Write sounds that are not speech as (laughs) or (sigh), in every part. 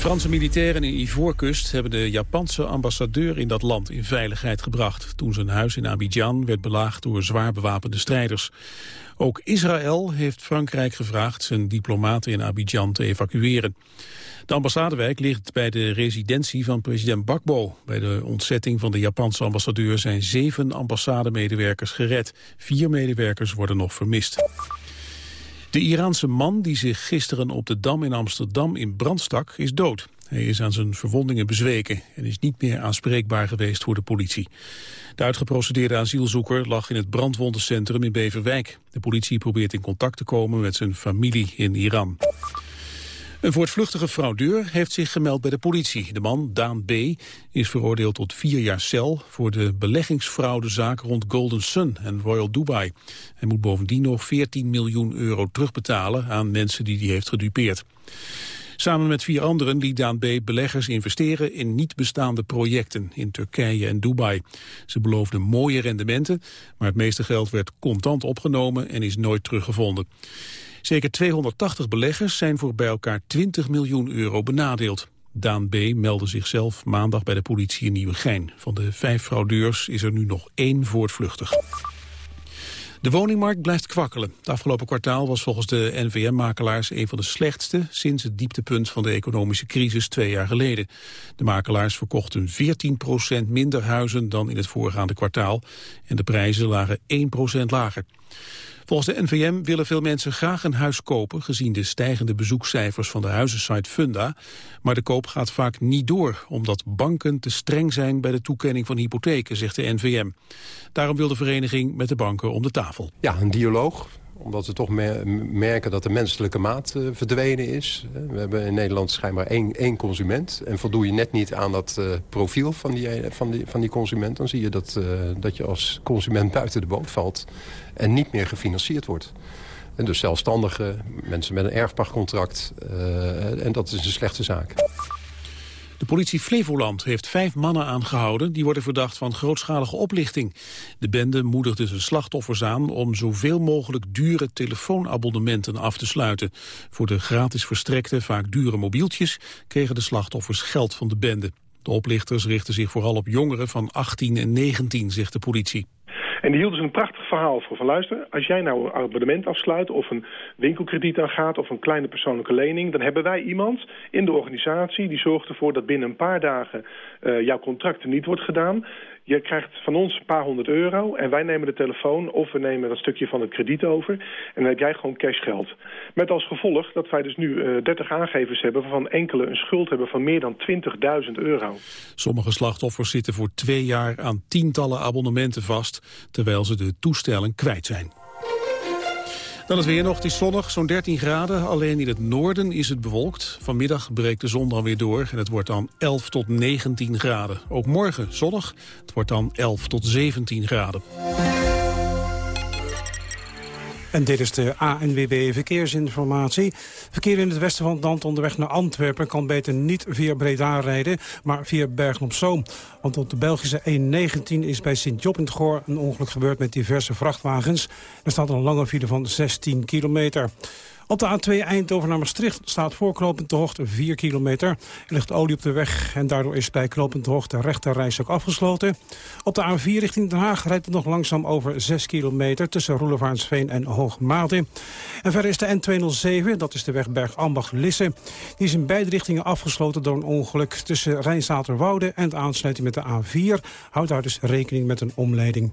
Franse militairen in Ivoorkust hebben de Japanse ambassadeur in dat land in veiligheid gebracht. Toen zijn huis in Abidjan werd belaagd door zwaar bewapende strijders. Ook Israël heeft Frankrijk gevraagd zijn diplomaten in Abidjan te evacueren. De ambassadewijk ligt bij de residentie van president Bakbo. Bij de ontzetting van de Japanse ambassadeur zijn zeven ambassademedewerkers gered. Vier medewerkers worden nog vermist. De Iraanse man die zich gisteren op de Dam in Amsterdam in brand stak is dood. Hij is aan zijn verwondingen bezweken en is niet meer aanspreekbaar geweest voor de politie. De uitgeprocedeerde asielzoeker lag in het brandwondencentrum in Beverwijk. De politie probeert in contact te komen met zijn familie in Iran. Een voortvluchtige fraudeur heeft zich gemeld bij de politie. De man, Daan B., is veroordeeld tot vier jaar cel... voor de beleggingsfraudezaak rond Golden Sun en Royal Dubai. Hij moet bovendien nog 14 miljoen euro terugbetalen... aan mensen die hij heeft gedupeerd. Samen met vier anderen liet Daan B. beleggers investeren in niet bestaande projecten in Turkije en Dubai. Ze beloofden mooie rendementen, maar het meeste geld werd contant opgenomen en is nooit teruggevonden. Zeker 280 beleggers zijn voor bij elkaar 20 miljoen euro benadeeld. Daan B. meldde zichzelf maandag bij de politie in Nieuwegein. Van de vijf fraudeurs is er nu nog één voortvluchtig. De woningmarkt blijft kwakkelen. Het afgelopen kwartaal was volgens de NVM-makelaars een van de slechtste sinds het dieptepunt van de economische crisis twee jaar geleden. De makelaars verkochten 14% minder huizen dan in het voorgaande kwartaal en de prijzen lagen 1% lager. Volgens de NVM willen veel mensen graag een huis kopen... gezien de stijgende bezoekcijfers van de huizensite Funda. Maar de koop gaat vaak niet door... omdat banken te streng zijn bij de toekenning van hypotheken, zegt de NVM. Daarom wil de vereniging met de banken om de tafel. Ja, een dialoog omdat we toch merken dat de menselijke maat uh, verdwenen is. We hebben in Nederland schijnbaar één, één consument. En voldoe je net niet aan dat uh, profiel van die, van, die, van die consument... dan zie je dat, dat je als consument buiten de boot valt... en niet meer gefinancierd wordt. En dus zelfstandigen, mensen met een erfpachtcontract. en dat is een slechte zaak. De politie Flevoland heeft vijf mannen aangehouden... die worden verdacht van grootschalige oplichting. De bende moedigde zijn slachtoffers aan... om zoveel mogelijk dure telefoonabonnementen af te sluiten. Voor de gratis verstrekte, vaak dure mobieltjes... kregen de slachtoffers geld van de bende. De oplichters richten zich vooral op jongeren van 18 en 19, zegt de politie. En die hielden ze een prachtig verhaal voor. Van luister, als jij nou een abonnement afsluit of een winkelkrediet aangaat of een kleine persoonlijke lening, dan hebben wij iemand in de organisatie die zorgt ervoor dat binnen een paar dagen uh, jouw contract niet wordt gedaan. Je krijgt van ons een paar honderd euro en wij nemen de telefoon of we nemen dat stukje van het krediet over. En dan heb jij gewoon cashgeld. Met als gevolg dat wij dus nu uh, eh, 30 aangevers hebben waarvan enkele een schuld hebben van meer dan 20.000 euro. Sommige slachtoffers zitten voor twee jaar aan tientallen abonnementen vast, terwijl ze de toestelling kwijt zijn. Dan het weer nog, het is zonnig, zo'n 13 graden. Alleen in het noorden is het bewolkt. Vanmiddag breekt de zon dan weer door en het wordt dan 11 tot 19 graden. Ook morgen zonnig, het wordt dan 11 tot 17 graden. En dit is de ANWB Verkeersinformatie. Verkeer in het westen van het land onderweg naar Antwerpen... kan beter niet via Breda rijden, maar via Bergen-op-Zoom. Want op de Belgische E19 is bij Sint-Job in het Goor... een ongeluk gebeurd met diverse vrachtwagens. Er staat een lange file van 16 kilometer. Op de A2 Eindhoven naar Maastricht staat voor Knopend Hoogte 4 kilometer. Er ligt olie op de weg en daardoor is bij Knopend Hoogte de rechterreis ook afgesloten. Op de A4 richting Den Haag rijdt het nog langzaam over 6 kilometer... tussen Roelevaansveen en Hoogmade. En verder is de N207, dat is de weg Berg-Ambach-Lisse. Die is in beide richtingen afgesloten door een ongeluk... tussen Rijnzaterwoude en de aansluiting met de A4. Houd daar dus rekening met een omleiding.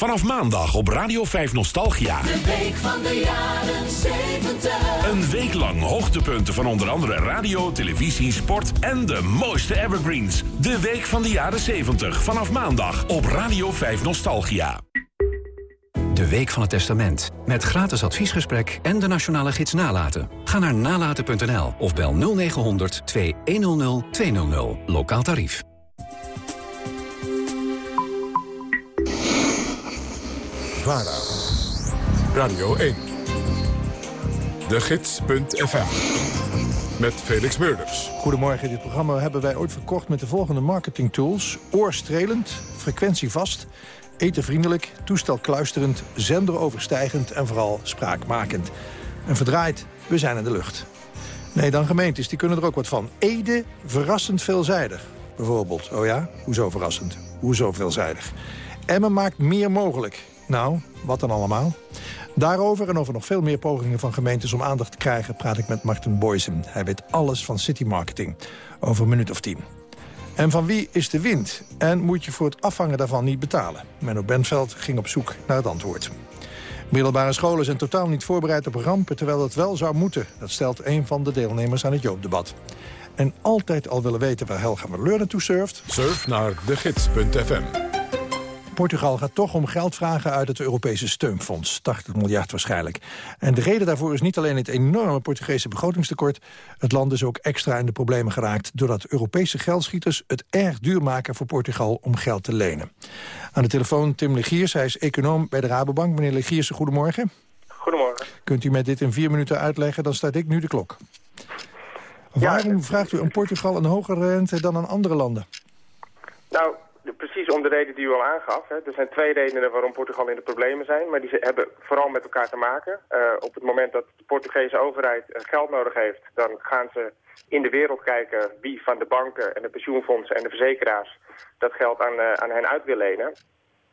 Vanaf maandag op Radio 5 Nostalgia. De week van de jaren 70. Een week lang hoogtepunten van onder andere radio, televisie, sport en de mooiste evergreens. De week van de jaren 70. Vanaf maandag op Radio 5 Nostalgia. De Week van het Testament. Met gratis adviesgesprek en de nationale gids Nalaten. Ga naar nalaten.nl of bel 0900 2100 200. Lokaal tarief. Radio 1. De Gids.fm. Met Felix Meurders. Goedemorgen, dit programma hebben wij ooit verkocht met de volgende marketing tools. Oorstrelend, frequentievast, etenvriendelijk, toestelkluisterend, zenderoverstijgend en vooral spraakmakend. En verdraaid, we zijn in de lucht. Nee, dan gemeentes, die kunnen er ook wat van. Ede, verrassend veelzijdig. Bijvoorbeeld, oh ja, hoezo verrassend? Hoezo veelzijdig? Emmen maakt meer mogelijk. Nou, wat dan allemaal? Daarover en over nog veel meer pogingen van gemeentes om aandacht te krijgen... praat ik met Martin Boysen. Hij weet alles van city marketing. Over een minuut of tien. En van wie is de wind? En moet je voor het afvangen daarvan niet betalen? Menno Benveld ging op zoek naar het antwoord. Middelbare scholen zijn totaal niet voorbereid op rampen... terwijl dat wel zou moeten. Dat stelt een van de deelnemers aan het Joopdebat. En altijd al willen weten waar Helga Merleur naartoe surft... Surf naar degids.fm. Portugal gaat toch om geld vragen uit het Europese steunfonds. 80 miljard waarschijnlijk. En de reden daarvoor is niet alleen het enorme Portugese begrotingstekort. Het land is ook extra in de problemen geraakt... doordat Europese geldschieters het erg duur maken voor Portugal om geld te lenen. Aan de telefoon Tim Legiers, hij is econoom bij de Rabobank. Meneer Legiersen, goedemorgen. Goedemorgen. Kunt u mij dit in vier minuten uitleggen? Dan start ik nu de klok. Waarom vraagt u aan Portugal een hogere rente dan aan andere landen? Nou, precies om de reden die u al aangaf. Hè. Er zijn twee redenen waarom Portugal in de problemen zijn. Maar die hebben vooral met elkaar te maken. Uh, op het moment dat de Portugese overheid geld nodig heeft... dan gaan ze in de wereld kijken wie van de banken en de pensioenfondsen en de verzekeraars... dat geld aan, uh, aan hen uit wil lenen.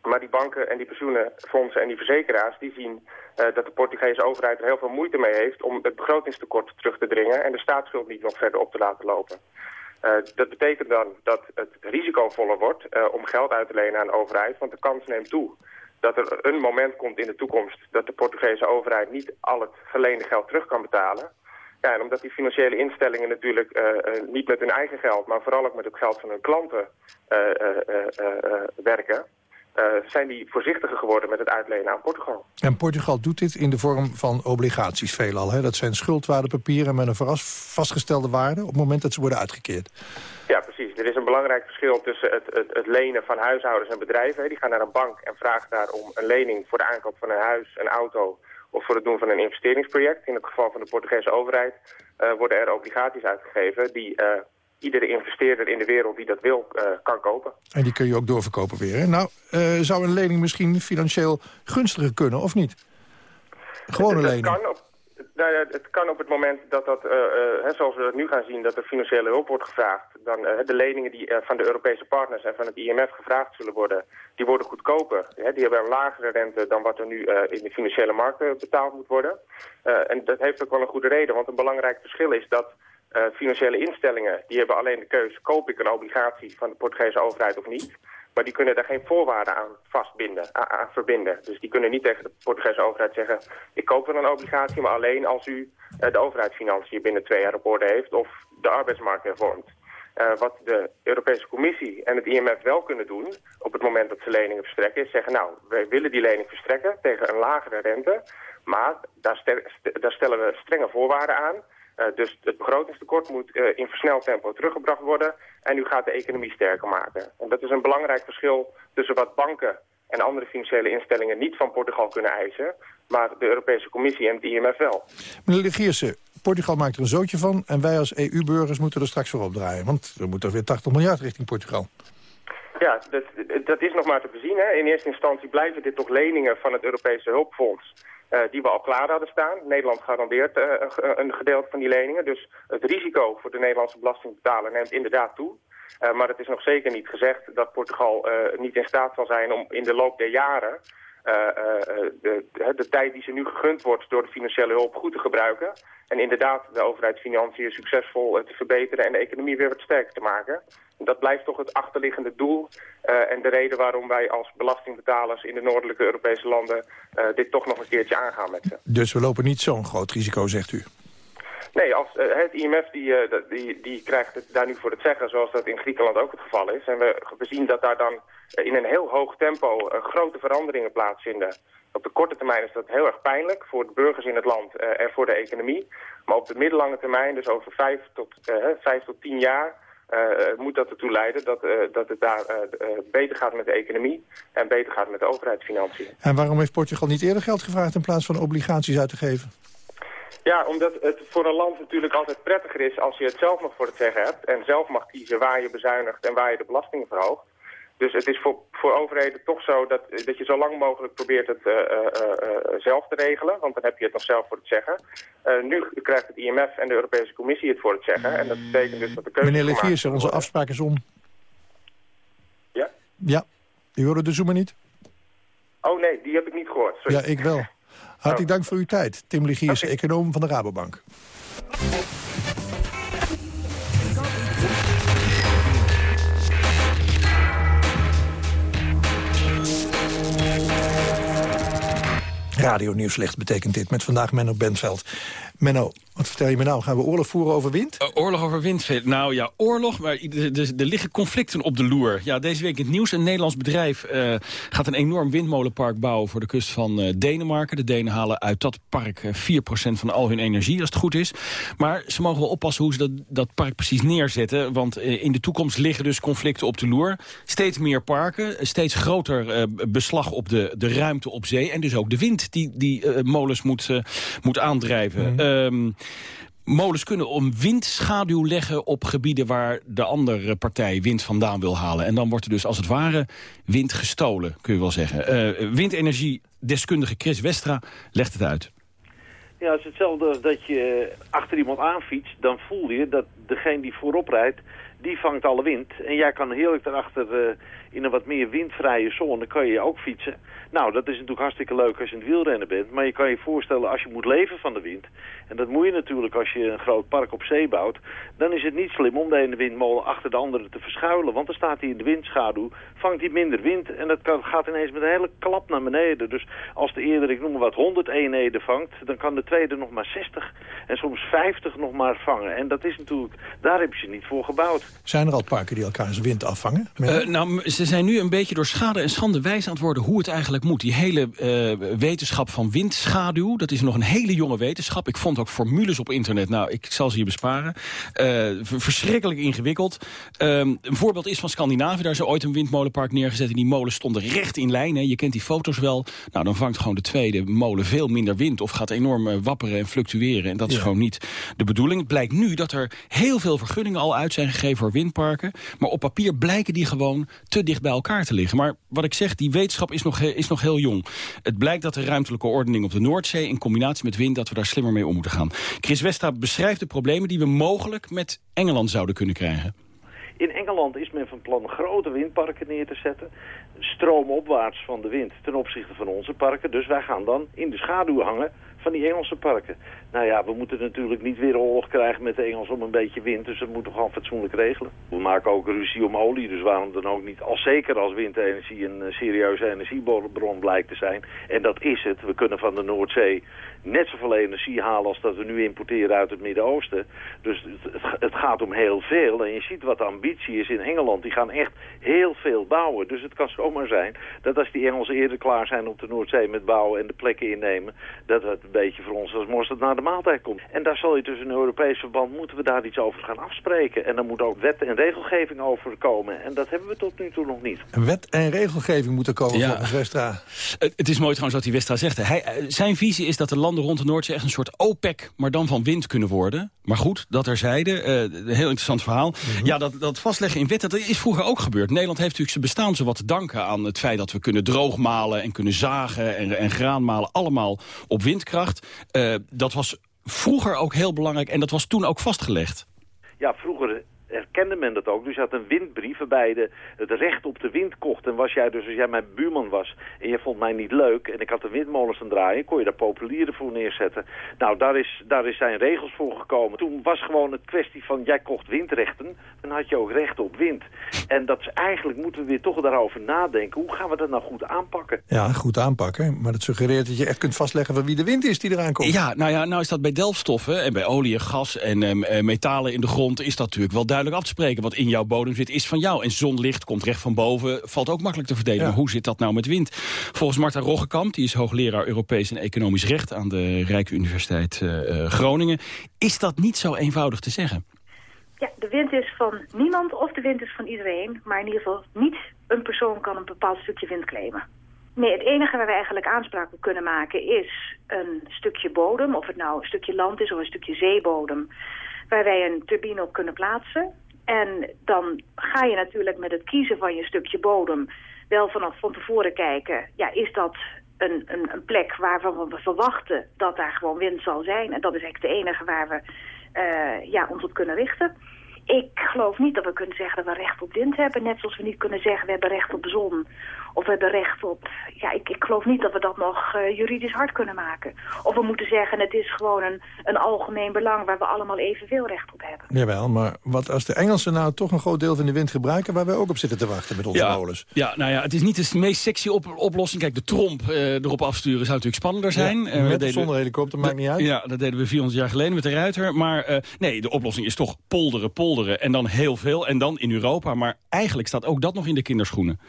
Maar die banken en die pensioenfondsen en die verzekeraars... die zien dat de Portugese overheid er heel veel moeite mee heeft... om het begrotingstekort terug te dringen... en de staatsschuld niet nog verder op te laten lopen. Uh, dat betekent dan dat het risicovoller wordt uh, om geld uit te lenen aan de overheid. Want de kans neemt toe dat er een moment komt in de toekomst... dat de Portugese overheid niet al het geleende geld terug kan betalen. Ja, en omdat die financiële instellingen natuurlijk uh, niet met hun eigen geld... maar vooral ook met het geld van hun klanten werken... Uh, zijn die voorzichtiger geworden met het uitlenen aan Portugal. En Portugal doet dit in de vorm van obligaties veelal. Hè? Dat zijn schuldwaardepapieren met een vastgestelde waarde... op het moment dat ze worden uitgekeerd. Ja, precies. Er is een belangrijk verschil tussen het, het, het lenen van huishoudens en bedrijven. Die gaan naar een bank en vragen daar om een lening voor de aankoop van een huis, een auto... of voor het doen van een investeringsproject. In het geval van de Portugese overheid uh, worden er obligaties uitgegeven... die uh, iedere investeerder in de wereld die dat wil, uh, kan kopen. En die kun je ook doorverkopen weer. Hè? Nou, uh, zou een lening misschien financieel gunstiger kunnen, of niet? Gewone lening. Kan op, nou ja, het kan op het moment dat dat, uh, hè, zoals we dat nu gaan zien, dat er financiële hulp wordt gevraagd. Dan de leningen die van de Europese partners en van het IMF gevraagd zullen worden, die worden goedkoper. Hè, die hebben een lagere rente dan wat er nu in de financiële markten betaald moet worden. en dat heeft ook wel een goede reden, want een belangrijk verschil is dat uh, financiële instellingen die hebben alleen de keuze... koop ik een obligatie van de Portugese overheid of niet. Maar die kunnen daar geen voorwaarden aan vastbinden, aan, verbinden. Dus die kunnen niet tegen de Portugese overheid zeggen... ik koop wel een obligatie, maar alleen als u uh, de overheidsfinanciën binnen twee jaar op orde heeft... of de arbeidsmarkt hervormt. Uh, wat de Europese Commissie en het IMF wel kunnen doen... op het moment dat ze leningen verstrekken... is zeggen, nou, wij willen die lening verstrekken tegen een lagere rente... maar daar stellen we strenge voorwaarden aan... Uh, dus het begrotingstekort moet uh, in versneld tempo teruggebracht worden. En u gaat de economie sterker maken. En dat is een belangrijk verschil tussen wat banken en andere financiële instellingen niet van Portugal kunnen eisen. Maar de Europese Commissie en het IMF wel. Meneer Legiersen, Portugal maakt er een zootje van. En wij als EU-burgers moeten er straks voor opdraaien. Want er moet er weer 80 miljard richting Portugal. Ja, dat, dat is nog maar te bezien. Hè. In eerste instantie blijven dit toch leningen van het Europese hulpfonds. Uh, die we al klaar hadden staan. Nederland garandeert uh, een gedeelte van die leningen. Dus het risico voor de Nederlandse belastingbetaler neemt inderdaad toe. Uh, maar het is nog zeker niet gezegd dat Portugal niet in staat zal zijn om in de loop der jaren de, de, tijd die ze nu gegund wordt door de financiële hulp goed te gebruiken. En inderdaad de overheidsfinanciën succesvol te verbeteren en de economie weer wat sterker te maken. Dat blijft toch het achterliggende doel en de reden waarom wij als belastingbetalers in de noordelijke Europese landen dit toch nog een keertje aangaan met ze. Dus we lopen niet zo'n groot risico, zegt u? Nee, als, uh, het IMF die, die, die krijgt het daar nu voor het zeggen, zoals dat in Griekenland ook het geval is. En we, we zien dat daar dan in een heel hoog tempo grote veranderingen plaatsvinden. Op de korte termijn is dat heel erg pijnlijk voor de burgers in het land en voor de economie. Maar op de middellange termijn, dus over vijf tot, vijf tot tien jaar, moet dat ertoe leiden dat, dat het daar beter gaat met de economie en beter gaat met de overheidsfinanciën. En waarom heeft Portugal niet eerder geld gevraagd in plaats van obligaties uit te geven? Ja, omdat het voor een land natuurlijk altijd prettiger is als je het zelf nog voor het zeggen hebt. En zelf mag kiezen waar je bezuinigt en waar je de belastingen verhoogt. Dus het is voor, voor overheden toch zo dat, dat je zo lang mogelijk probeert het uh, uh, uh, zelf te regelen. Want dan heb je het nog zelf voor het zeggen. nu krijgt het IMF en de Europese Commissie het voor het zeggen. En dat betekent dus dat de keuze... Meneer Leviersen, onze afspraak is om. Ja? Ja. U hoorde de zoemer niet? Oh nee, die heb ik niet gehoord. Sorry. Ja, ik wel. Hartelijk dank voor uw tijd. Tim Ligiers, okay. econoom van de Rabobank. Radio Nieuwslicht betekent dit, met vandaag Menno Bentveld. Menno, wat vertel je me nou? Gaan we oorlog voeren over wind? Uh, oorlog over wind? Nou ja, oorlog, maar er liggen conflicten op de loer. Ja, deze week in het nieuws. Een Nederlands bedrijf uh, gaat een enorm windmolenpark bouwen... voor de kust van uh, Denemarken. De Denen halen uit dat park 4% van al hun energie, als het goed is. Maar ze mogen wel oppassen hoe ze dat, dat park precies neerzetten. Want in de toekomst liggen dus conflicten op de loer. Steeds meer parken, steeds groter beslag op de, de ruimte op zee... en dus ook de wind die die molens moet, moet aandrijven. Mm. Um, molens kunnen om windschaduw leggen op gebieden waar de andere partij wind vandaan wil halen. En dan wordt er dus als het ware wind gestolen, kun je wel zeggen. Uh, windenergie-deskundige Chris Westra legt het uit. Ja, het is hetzelfde als dat je achter iemand aanfietst. Dan voel je dat degene die voorop rijdt, die vangt alle wind. En jij kan heerlijk daarachter uh, in een wat meer windvrije zone, kan je ook fietsen. Nou, dat is natuurlijk hartstikke leuk als je in het wielrennen bent. Maar je kan je voorstellen als je moet leven van de wind. En dat moet je natuurlijk als je een groot park op zee bouwt. Dan is het niet slim om de ene windmolen achter de andere te verschuilen. Want dan staat hij in de windschaduw, vangt hij minder wind. En dat kan, gaat ineens met een hele klap naar beneden. Dus als de eerder, ik noem maar wat, 100 eenheden vangt... dan kan de tweede nog maar 60 en soms 50 nog maar vangen. En dat is natuurlijk, daar heb je ze niet voor gebouwd. Zijn er al parken die elkaar zijn wind afvangen? Uh, nou, ze zijn nu een beetje door schade en schande wijs aan het worden hoe het eigenlijk moet. Die hele uh, wetenschap van windschaduw, dat is nog een hele jonge wetenschap. Ik vond ook formules op internet, nou, ik zal ze je besparen. Uh, verschrikkelijk ingewikkeld. Um, een voorbeeld is van Scandinavië, daar is ooit een windmolenpark neergezet... en die molen stonden recht in lijn. Hè. Je kent die foto's wel. Nou, dan vangt gewoon de tweede molen veel minder wind... of gaat enorm wapperen en fluctueren. En dat is gewoon niet de bedoeling. Het blijkt nu dat er heel veel vergunningen al uit zijn gegeven voor windparken. Maar op papier blijken die gewoon te dicht bij elkaar te liggen. Maar wat ik zeg, die wetenschap is nog, is nog heel jong. Het blijkt dat de ruimtelijke ordening op de Noordzee... in combinatie met wind, dat we daar slimmer mee om moeten gaan. Chris Westra beschrijft de problemen die we mogelijk met Engeland zouden kunnen krijgen. In Engeland is men van plan grote windparken neer te zetten. Stroomopwaarts van de wind ten opzichte van onze parken. Dus wij gaan dan in de schaduw hangen van die Engelse parken. Nou ja, we moeten natuurlijk niet weer oorlog krijgen met de Engelsen om een beetje wind. Dus dat moeten we gewoon fatsoenlijk regelen. We maken ook ruzie om olie, dus waarom dan ook niet? Al zeker als windenergie een serieuze energiebron blijkt te zijn. En dat is het. We kunnen van de Noordzee net zoveel energie halen als dat we nu importeren uit het Midden-Oosten. Dus het, het, gaat om heel veel. En je ziet wat de ambitie is in Engeland. Die gaan echt heel veel bouwen. Dus het kan zomaar zijn dat als die Engelsen eerder klaar zijn op de Noordzee met bouwen en de plekken innemen, dat het een beetje voor ons als mosterd naar de maaltijd komt. En daar zal je dus in Europees verband moeten we daar iets over gaan afspreken. En dan moet ook wet en regelgeving over komen. En dat hebben we tot nu toe nog niet. Wet en regelgeving moeten komen ja. volgens Westra. Het is mooi trouwens wat die Westra zegt. Hij, eh, zijn visie is dat de landen rond de Noordzee echt een soort OPEC, maar dan van wind kunnen worden. Maar goed, dat er zeiden. Uh, een heel interessant verhaal. Mm -hmm. Ja, dat, dat vastleggen in wet, dat is vroeger ook gebeurd. Nederland heeft natuurlijk zijn bestaan zo wat te danken aan het feit dat we kunnen droogmalen en kunnen zagen en, en graan malen. Allemaal op windkracht. Uh, dat was vroeger ook heel belangrijk en dat was toen ook vastgelegd. Ja, vroeger herkende men dat ook. Dus je had een windbrief waarbij je het recht op de wind kocht. En was jij dus, als jij mijn buurman was en je vond mij niet leuk... en ik had de windmolens aan draaien, kon je daar populieren voor neerzetten. Nou, daar, is, daar is zijn regels voor gekomen. Toen was gewoon het kwestie van, jij kocht windrechten... dan had je ook recht op wind. En dat is eigenlijk, moeten we weer toch daarover nadenken. Hoe gaan we dat nou goed aanpakken? Ja, goed aanpakken. Maar dat suggereert dat je echt kunt vastleggen... van wie de wind is die eraan komt. Ja, nou ja, nou is dat bij delfstoffen en bij olie en gas en ehm, eh, metalen in de grond... is dat natuurlijk wel duidelijk af te spreken. Wat in jouw bodem zit, is van jou. En zonlicht komt recht van boven, valt ook makkelijk te verdelen. Maar hoe zit dat nou met wind? Volgens Marta Roggekamp, die is hoogleraar Europees en Economisch Recht... aan de Rijksuniversiteit uh, Groningen. Is dat niet zo eenvoudig te zeggen? Ja, de wind is van niemand of de wind is van iedereen. Maar in ieder geval niet een persoon kan een bepaald stukje wind claimen. Nee, het enige waar we eigenlijk aanspraak op kunnen maken is een stukje bodem. Of het nou een stukje land is of een stukje zeebodem. Waar wij een turbine op kunnen plaatsen. En dan ga je natuurlijk met het kiezen van je stukje bodem wel vanaf van tevoren kijken. Ja, is dat een, een, een plek waarvan we verwachten dat daar gewoon wind zal zijn? En dat is eigenlijk de enige waar we uh, ja, ons op kunnen richten. Ik geloof niet dat we kunnen zeggen dat we recht op wind hebben. Net zoals we niet kunnen zeggen we hebben recht op zon. Of we hebben recht op... Ja, ik, ik geloof niet dat we dat nog uh, juridisch hard kunnen maken. Of we moeten zeggen het is gewoon een, een algemeen belang... waar we allemaal evenveel recht op hebben. Jawel, maar wat als de Engelsen nou toch een groot deel van de wind gebruiken... waar wij ook op zitten te wachten met onze ja, molens? Ja, nou ja, het is niet de meest sexy op oplossing. Kijk, de tromp uh, erop afsturen zou natuurlijk spannender zijn. Ja, met zonder helikopter, maakt niet uit. Ja, dat deden we 400 jaar geleden met de ruiter. Maar uh, nee, de oplossing is toch polderen, polderen en dan heel veel. En dan in Europa. Maar eigenlijk staat ook dat nog in de kinderschoenen.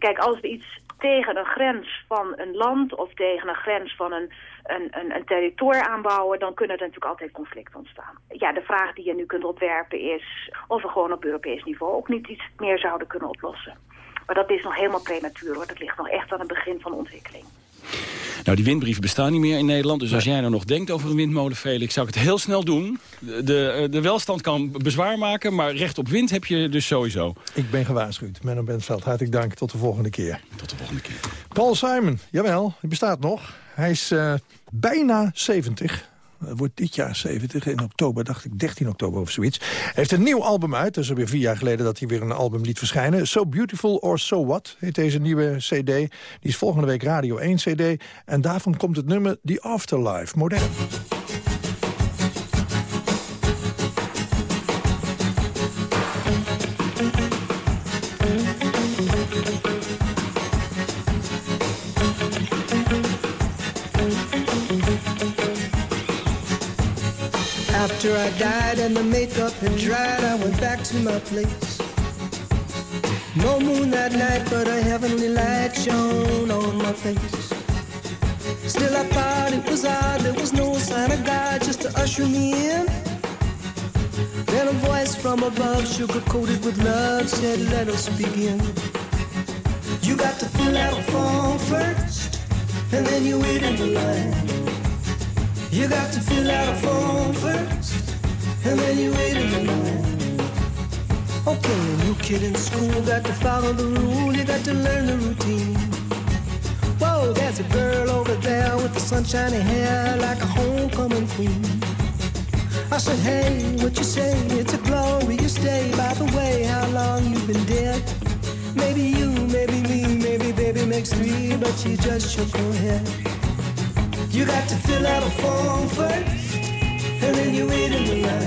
Kijk, als we iets tegen een grens van een land of tegen een grens van een, een, een, een territorium aanbouwen, dan kunnen er natuurlijk altijd conflicten ontstaan. Ja, de vraag die je nu kunt opwerpen is of we gewoon op Europees niveau ook niet iets meer zouden kunnen oplossen. Maar dat is nog helemaal prematuur hoor, dat ligt nog echt aan het begin van de ontwikkeling. Nou, die windbrieven bestaan niet meer in Nederland. Dus als jij nou nog denkt over een windmolen, Felix, zou ik het heel snel doen. De, de welstand kan bezwaar maken, maar recht op wind heb je dus sowieso. Ik ben gewaarschuwd. Menno Bentveld, hartelijk dank. Tot de volgende keer. Tot de volgende keer. Paul Simon, jawel, hij bestaat nog. Hij is uh, bijna 70 wordt dit jaar 70. In oktober, dacht ik, 13 oktober of zoiets. Heeft een nieuw album uit. Dat is alweer vier jaar geleden dat hij weer een album liet verschijnen. So Beautiful or So What heet deze nieuwe cd. Die is volgende week Radio 1 cd. En daarvan komt het nummer The Afterlife, modern. To my place. No moon that night, but a heavenly light shone on my face. Still, I thought it was odd, there was no sign of God just to usher me in. Then a voice from above, sugar coated with love, said, Let us begin. You got to fill out a form first, and then you wait in the line. You got to fill out a form first, and then you wait in the line. Okay, a new kid in school, got to follow the rule, you got to learn the routine. Whoa, there's a girl over there with the sunshiny hair like a homecoming queen. I said, hey, what you say? It's a glorious day. By the way, how long you been dead? Maybe you, maybe me, maybe baby makes three, but she just shook her head. You got to fill out a form first, and then you wait in the line.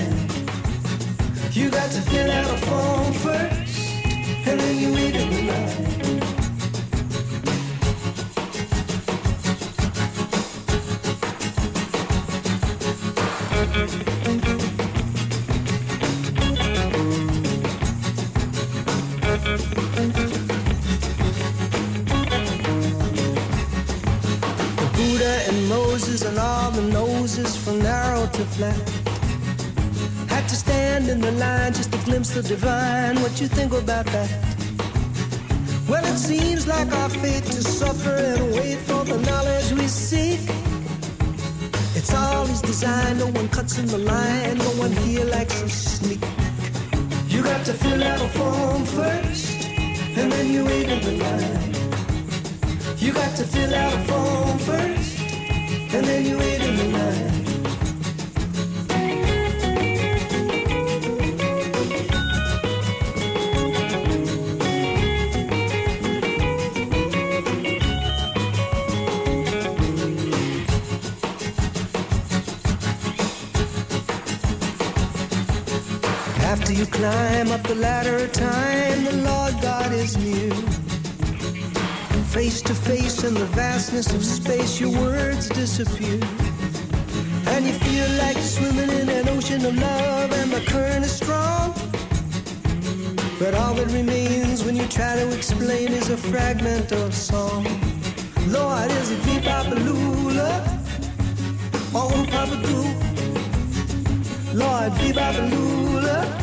The divine. What you think about that? Well, it seems like our fate to suffer and wait for the knowledge we seek. It's all his design. No one cuts in the line. No one here likes to sneak. You got to fill out a form first, and then you wait in the line. You got to fill out a form first, and then you wait in the line. Climb up the ladder of time, the Lord God is near. Face to face in the vastness of space, your words disappear. And you feel like swimming in an ocean of love, and the current is strong. But all that remains when you try to explain is a fragment of song. Lord, is it beep lula or papa? Lord, beep lula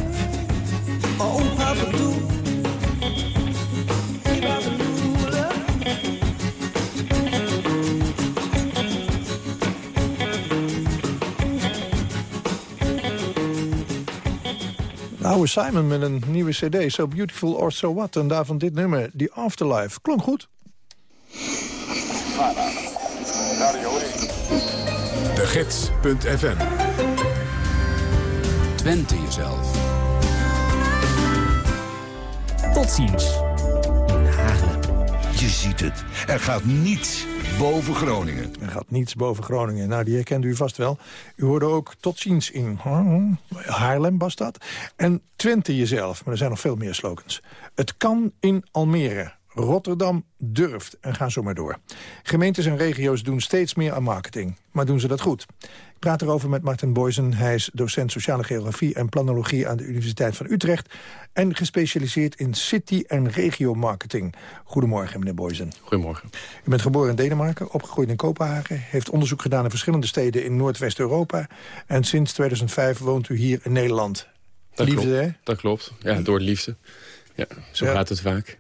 Oude Simon met een nieuwe cd, So Beautiful or So What. En daarvan dit nummer, The Afterlife. Klonk goed. De Gids.fm Twente jezelf. Tot ziens. In Haarlem. Je ziet het. Er gaat niets boven Groningen. Er gaat niets boven Groningen. Nou, die herkende u vast wel. U hoorde ook tot ziens in Haarlem was dat. En Twente jezelf, maar er zijn nog veel meer slogans. Het kan in Almere. Rotterdam durft en gaan zo maar door. Gemeentes en regio's doen steeds meer aan marketing. Maar doen ze dat goed? Ik praat erover met Martin Boysen. Hij is docent sociale geografie en planologie aan de Universiteit van Utrecht... en gespecialiseerd in city- en regio-marketing. Goedemorgen, meneer Boysen. Goedemorgen. U bent geboren in Denemarken, opgegroeid in Kopenhagen... heeft onderzoek gedaan in verschillende steden in Noordwest-Europa... en sinds 2005 woont u hier in Nederland. Dat liefde, klopt. hè? Dat klopt. Ja, door liefde. Ja, zo Ja. gaat het vaak.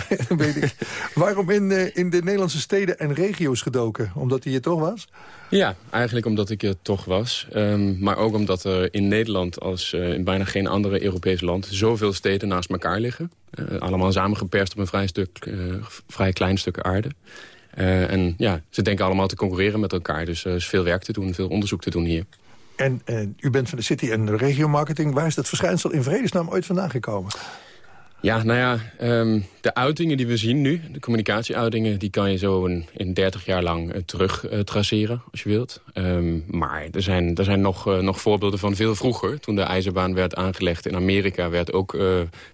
(laughs) Weet ik. Waarom in, eh, in de Nederlandse steden en regio's gedoken? Omdat hij hier toch was? Ja, eigenlijk omdat ik er toch was. Ehm, maar ook omdat er in Nederland als eh, in bijna geen andere Europees land... zoveel steden naast elkaar liggen. Eh, allemaal samengeperst op een vrij, stuk, vrij klein stuk aarde. En ja, ze denken allemaal te concurreren met elkaar. Dus er is veel werk te doen, veel onderzoek te doen hier. En u bent van de city- en de regio-marketing. Waar is dat verschijnsel in vredesnaam ooit vandaan gekomen? Ja, nou ja, ehm, de uitingen die we zien nu, de communicatieuitingen... die kan je zo in, in 30 jaar lang eh, terug eh, traceren, als je wilt. Ehm, maar er zijn, er zijn nog, eh, nog voorbeelden van veel vroeger. Toen de ijzerbaan werd aangelegd in Amerika... werd ook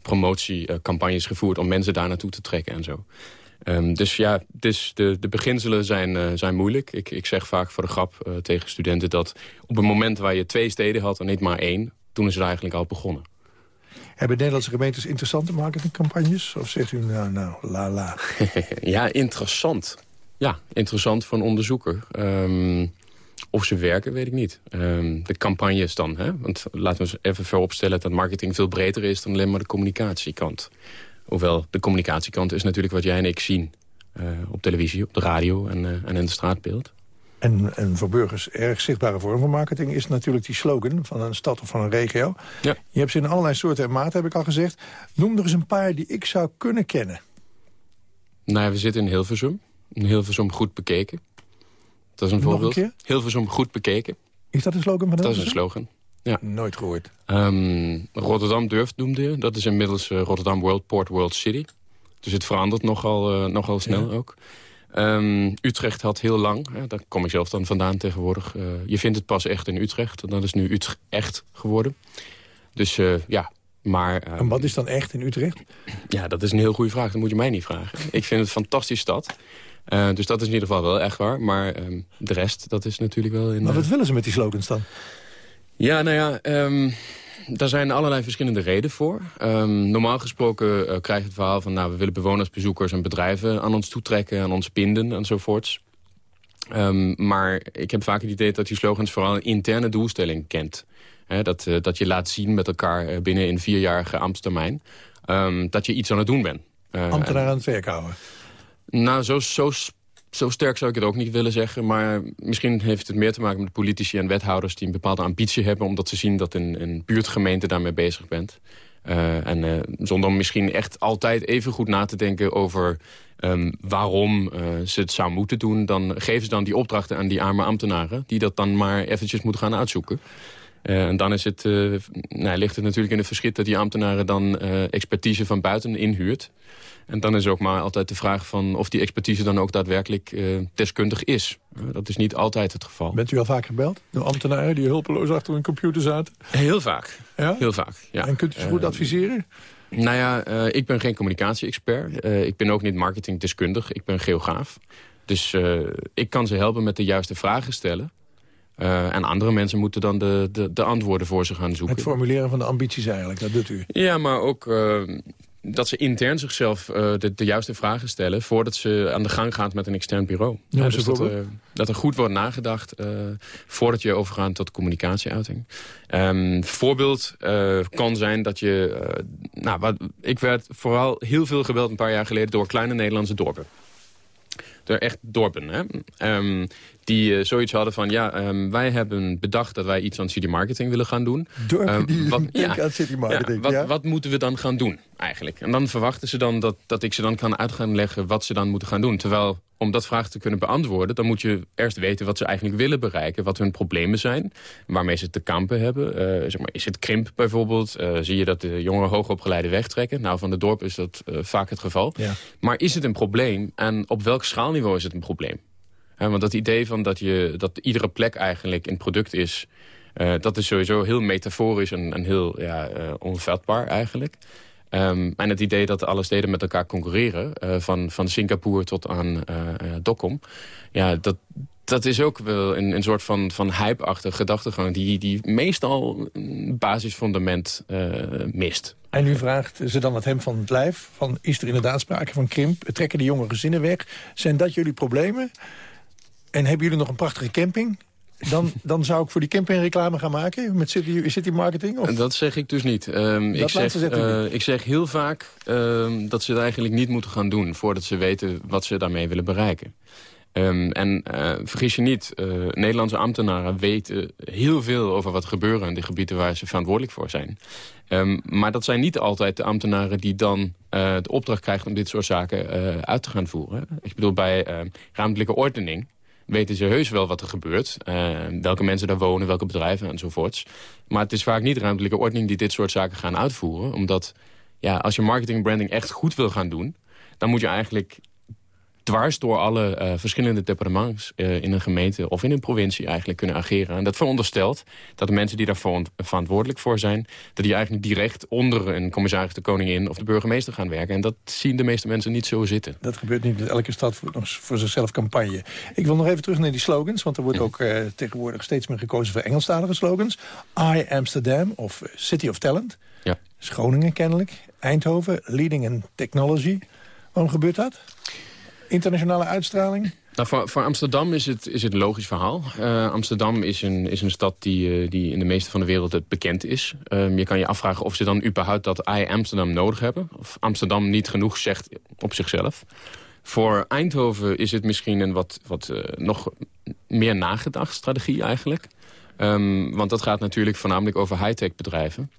promotiecampagnes gevoerd om mensen daar naartoe te trekken en zo. Ehm, dus ja, dus de, de beginselen zijn, zijn moeilijk. Ik, ik zeg vaak voor de grap tegen studenten dat op het moment waar je twee steden had en niet maar één... toen is het eigenlijk al begonnen. Hebben Nederlandse gemeentes interessante marketingcampagnes? Of zegt u nou, nou, la la? (laughs) ja, interessant. Ja, interessant voor een onderzoeker. Ehm, of ze werken, weet ik niet. Ehm, de campagnes dan, hè? Want laten we eens even vooropstellen dat marketing veel breder is dan alleen maar de communicatiekant. Hoewel, de communicatiekant is natuurlijk wat jij en ik zien. eh, op televisie, op de radio en, eh, en in het straatbeeld. En, en voor burgers erg zichtbare vorm van marketing... is natuurlijk die slogan van een stad of van een regio. Ja. Je hebt ze in allerlei soorten en maten, heb ik al gezegd. Noem er eens een paar die ik zou kunnen kennen. Nou ja, we zitten in Hilversum. In Hilversum goed bekeken. Dat is een Nog een voorbeeld. keer? Hilversum goed bekeken. Is dat een slogan van Dat is een slogan. Ja. Nooit gehoord. Ehm, Rotterdam durft noemde je. Dat is inmiddels eh, Rotterdam World Port World City. Dus het verandert nogal, eh, nogal snel ook. Ehm, Utrecht had heel lang, hè, daar kom ik zelf dan vandaan tegenwoordig... eh, je vindt het pas echt in Utrecht. En dat is nu Utrecht echt geworden. Dus eh, ja, maar... ehm, En wat is dan echt in Utrecht? ja, dat is een heel goede vraag. Dat moet je mij niet vragen. Ik vind het een fantastische stad. Eh, dus dat is in ieder geval wel echt waar. Maar ehm, de rest, dat is natuurlijk wel... In, Maar wat willen ze met die slogans dan? ja, nou ja, daar zijn allerlei verschillende redenen voor. Ehm, normaal gesproken eh, krijg je het verhaal van... nou, we willen bewoners, bezoekers en bedrijven aan ons toetrekken... aan ons binden enzovoorts. Ehm, maar ik heb vaak het idee dat die slogans vooral een interne doelstelling kent. Dat, eh, dat je laat zien met elkaar eh, binnen een vierjarige ambtstermijn... ehm, dat je iets aan het doen bent. Eh, Ambtenaar aan het werk houden. nou, zo, zo, zo sterk zou ik het ook niet willen zeggen. Maar misschien heeft het meer te maken met politici en wethouders... die een bepaalde ambitie hebben... omdat ze zien dat een, een buurtgemeente daarmee bezig bent. Eh, en eh, zonder misschien echt altijd even goed na te denken over... ehm, waarom eh, ze het zou moeten doen... dan geven ze dan die opdrachten aan die arme ambtenaren... die dat dan maar eventjes moeten gaan uitzoeken. en dan is het, nou, ligt het natuurlijk in het verschiet dat die ambtenaren dan expertise van buiten inhuurt. En dan is ook maar altijd de vraag van of die expertise dan ook daadwerkelijk deskundig is. dat is niet altijd het geval. Bent u al vaak gebeld door ambtenaren die hulpeloos achter een computer zaten? Heel vaak. Ja? Heel vaak, ja. En kunt u ze goed adviseren? Nou ja, ik ben geen communicatie-expert. ik ben ook niet marketingdeskundig. Ik ben geograaf. Dus ik kan ze helpen met de juiste vragen stellen. Uh, en andere mensen moeten dan de, de, de, antwoorden voor ze gaan zoeken. Het formuleren van de ambities eigenlijk, dat doet u. Ja, maar ook uh, dat ze intern zichzelf uh, de, de, juiste vragen stellen... voordat ze aan de gang gaat met een extern bureau. Ja, dus dat, dat, er goed wordt nagedacht voordat je overgaat tot communicatieuiting. Um, voorbeeld kan zijn dat je... nou, wat, ik werd vooral heel veel gebeld een paar jaar geleden... door kleine Nederlandse dorpen er echt dorpen, hè? Um, die uh, zoiets hadden van... ja, um, wij hebben bedacht dat wij iets aan city marketing willen gaan doen. Dorpen um, die wat, (laughs) ja, aan city marketing, ja, wat, wat, moeten we dan gaan doen, eigenlijk? En dan verwachten ze dan dat, dat ik ze dan kan uit gaan leggen... wat ze dan moeten gaan doen. Terwijl om dat vraag te kunnen beantwoorden... dan moet je eerst weten wat ze eigenlijk willen bereiken. Wat hun problemen zijn. Waarmee ze te kampen hebben. Uh, zeg maar, is het krimp bijvoorbeeld? Uh, zie je dat de jongeren hoogopgeleide wegtrekken? Nou, van de dorp is dat uh, vaak het geval. Ja. Maar is het een probleem? En op welk schaalniveau is het een probleem? Want dat idee van dat, je, dat iedere plek eigenlijk een product is... dat is sowieso heel metaforisch en, heel ja, onvatbaar eigenlijk. Um, en het idee dat alle steden met elkaar concurreren... Uh, van, van Singapore tot aan Dokkum... ja, dat, dat is ook wel een, een soort van, van hype-achtige gedachtegang... die, die meestal een basisfundament mist. En u vraagt ze dan het hem van het lijf... van is er inderdaad sprake van krimp? Trekken de jonge gezinnen weg? Zijn dat jullie problemen? En hebben jullie nog een prachtige camping? Dan, dan zou ik voor die camping reclame gaan maken met City, city Marketing? Of? Dat zeg ik dus niet. Um, ik, zeg, uh, ik zeg heel vaak um, dat ze het eigenlijk niet moeten gaan doen... voordat ze weten wat ze daarmee willen bereiken. Um, en uh, vergis je niet, uh, Nederlandse ambtenaren weten heel veel over wat gebeuren... in de gebieden waar ze verantwoordelijk voor zijn. Um, maar dat zijn niet altijd de ambtenaren die dan uh, de opdracht krijgen... om dit soort zaken uit te gaan voeren. Ik bedoel, bij ruimtelijke ordening weten ze heus wel wat er gebeurt. Uh, welke mensen daar wonen, welke bedrijven enzovoorts. Maar het is vaak niet ruimtelijke ordening die dit soort zaken gaan uitvoeren. Omdat ja, als je marketing en branding echt goed wil gaan doen... dan moet je eigenlijk dwars door alle uh, verschillende departements uh, in een gemeente of in een provincie eigenlijk kunnen ageren. En dat veronderstelt dat de mensen die daar verantwoordelijk voor zijn, dat die eigenlijk direct onder een commissaris de koningin of de burgemeester gaan werken. En dat zien de meeste mensen niet zo zitten. Dat gebeurt niet. Elke stad voert nog voor zichzelf campagne. Ik wil nog even terug naar die slogans, want er wordt ook uh, tegenwoordig steeds meer gekozen voor Engelstalige slogans. I Amsterdam of City of Talent. Ja. Groningen kennelijk. Eindhoven, Leading in Technology. Waarom gebeurt dat? Internationale uitstraling? Nou, voor, Amsterdam is het, is het een logisch verhaal. Uh, Amsterdam is een, is een stad die, uh, die in de meeste van de wereld bekend is. Um, je kan je afvragen of ze dan überhaupt dat I Amsterdam nodig hebben. Of Amsterdam niet genoeg zegt op zichzelf. Voor Eindhoven is het misschien een wat, wat uh, nog meer nagedacht strategie eigenlijk. Um, want dat gaat natuurlijk voornamelijk over high-tech bedrijven.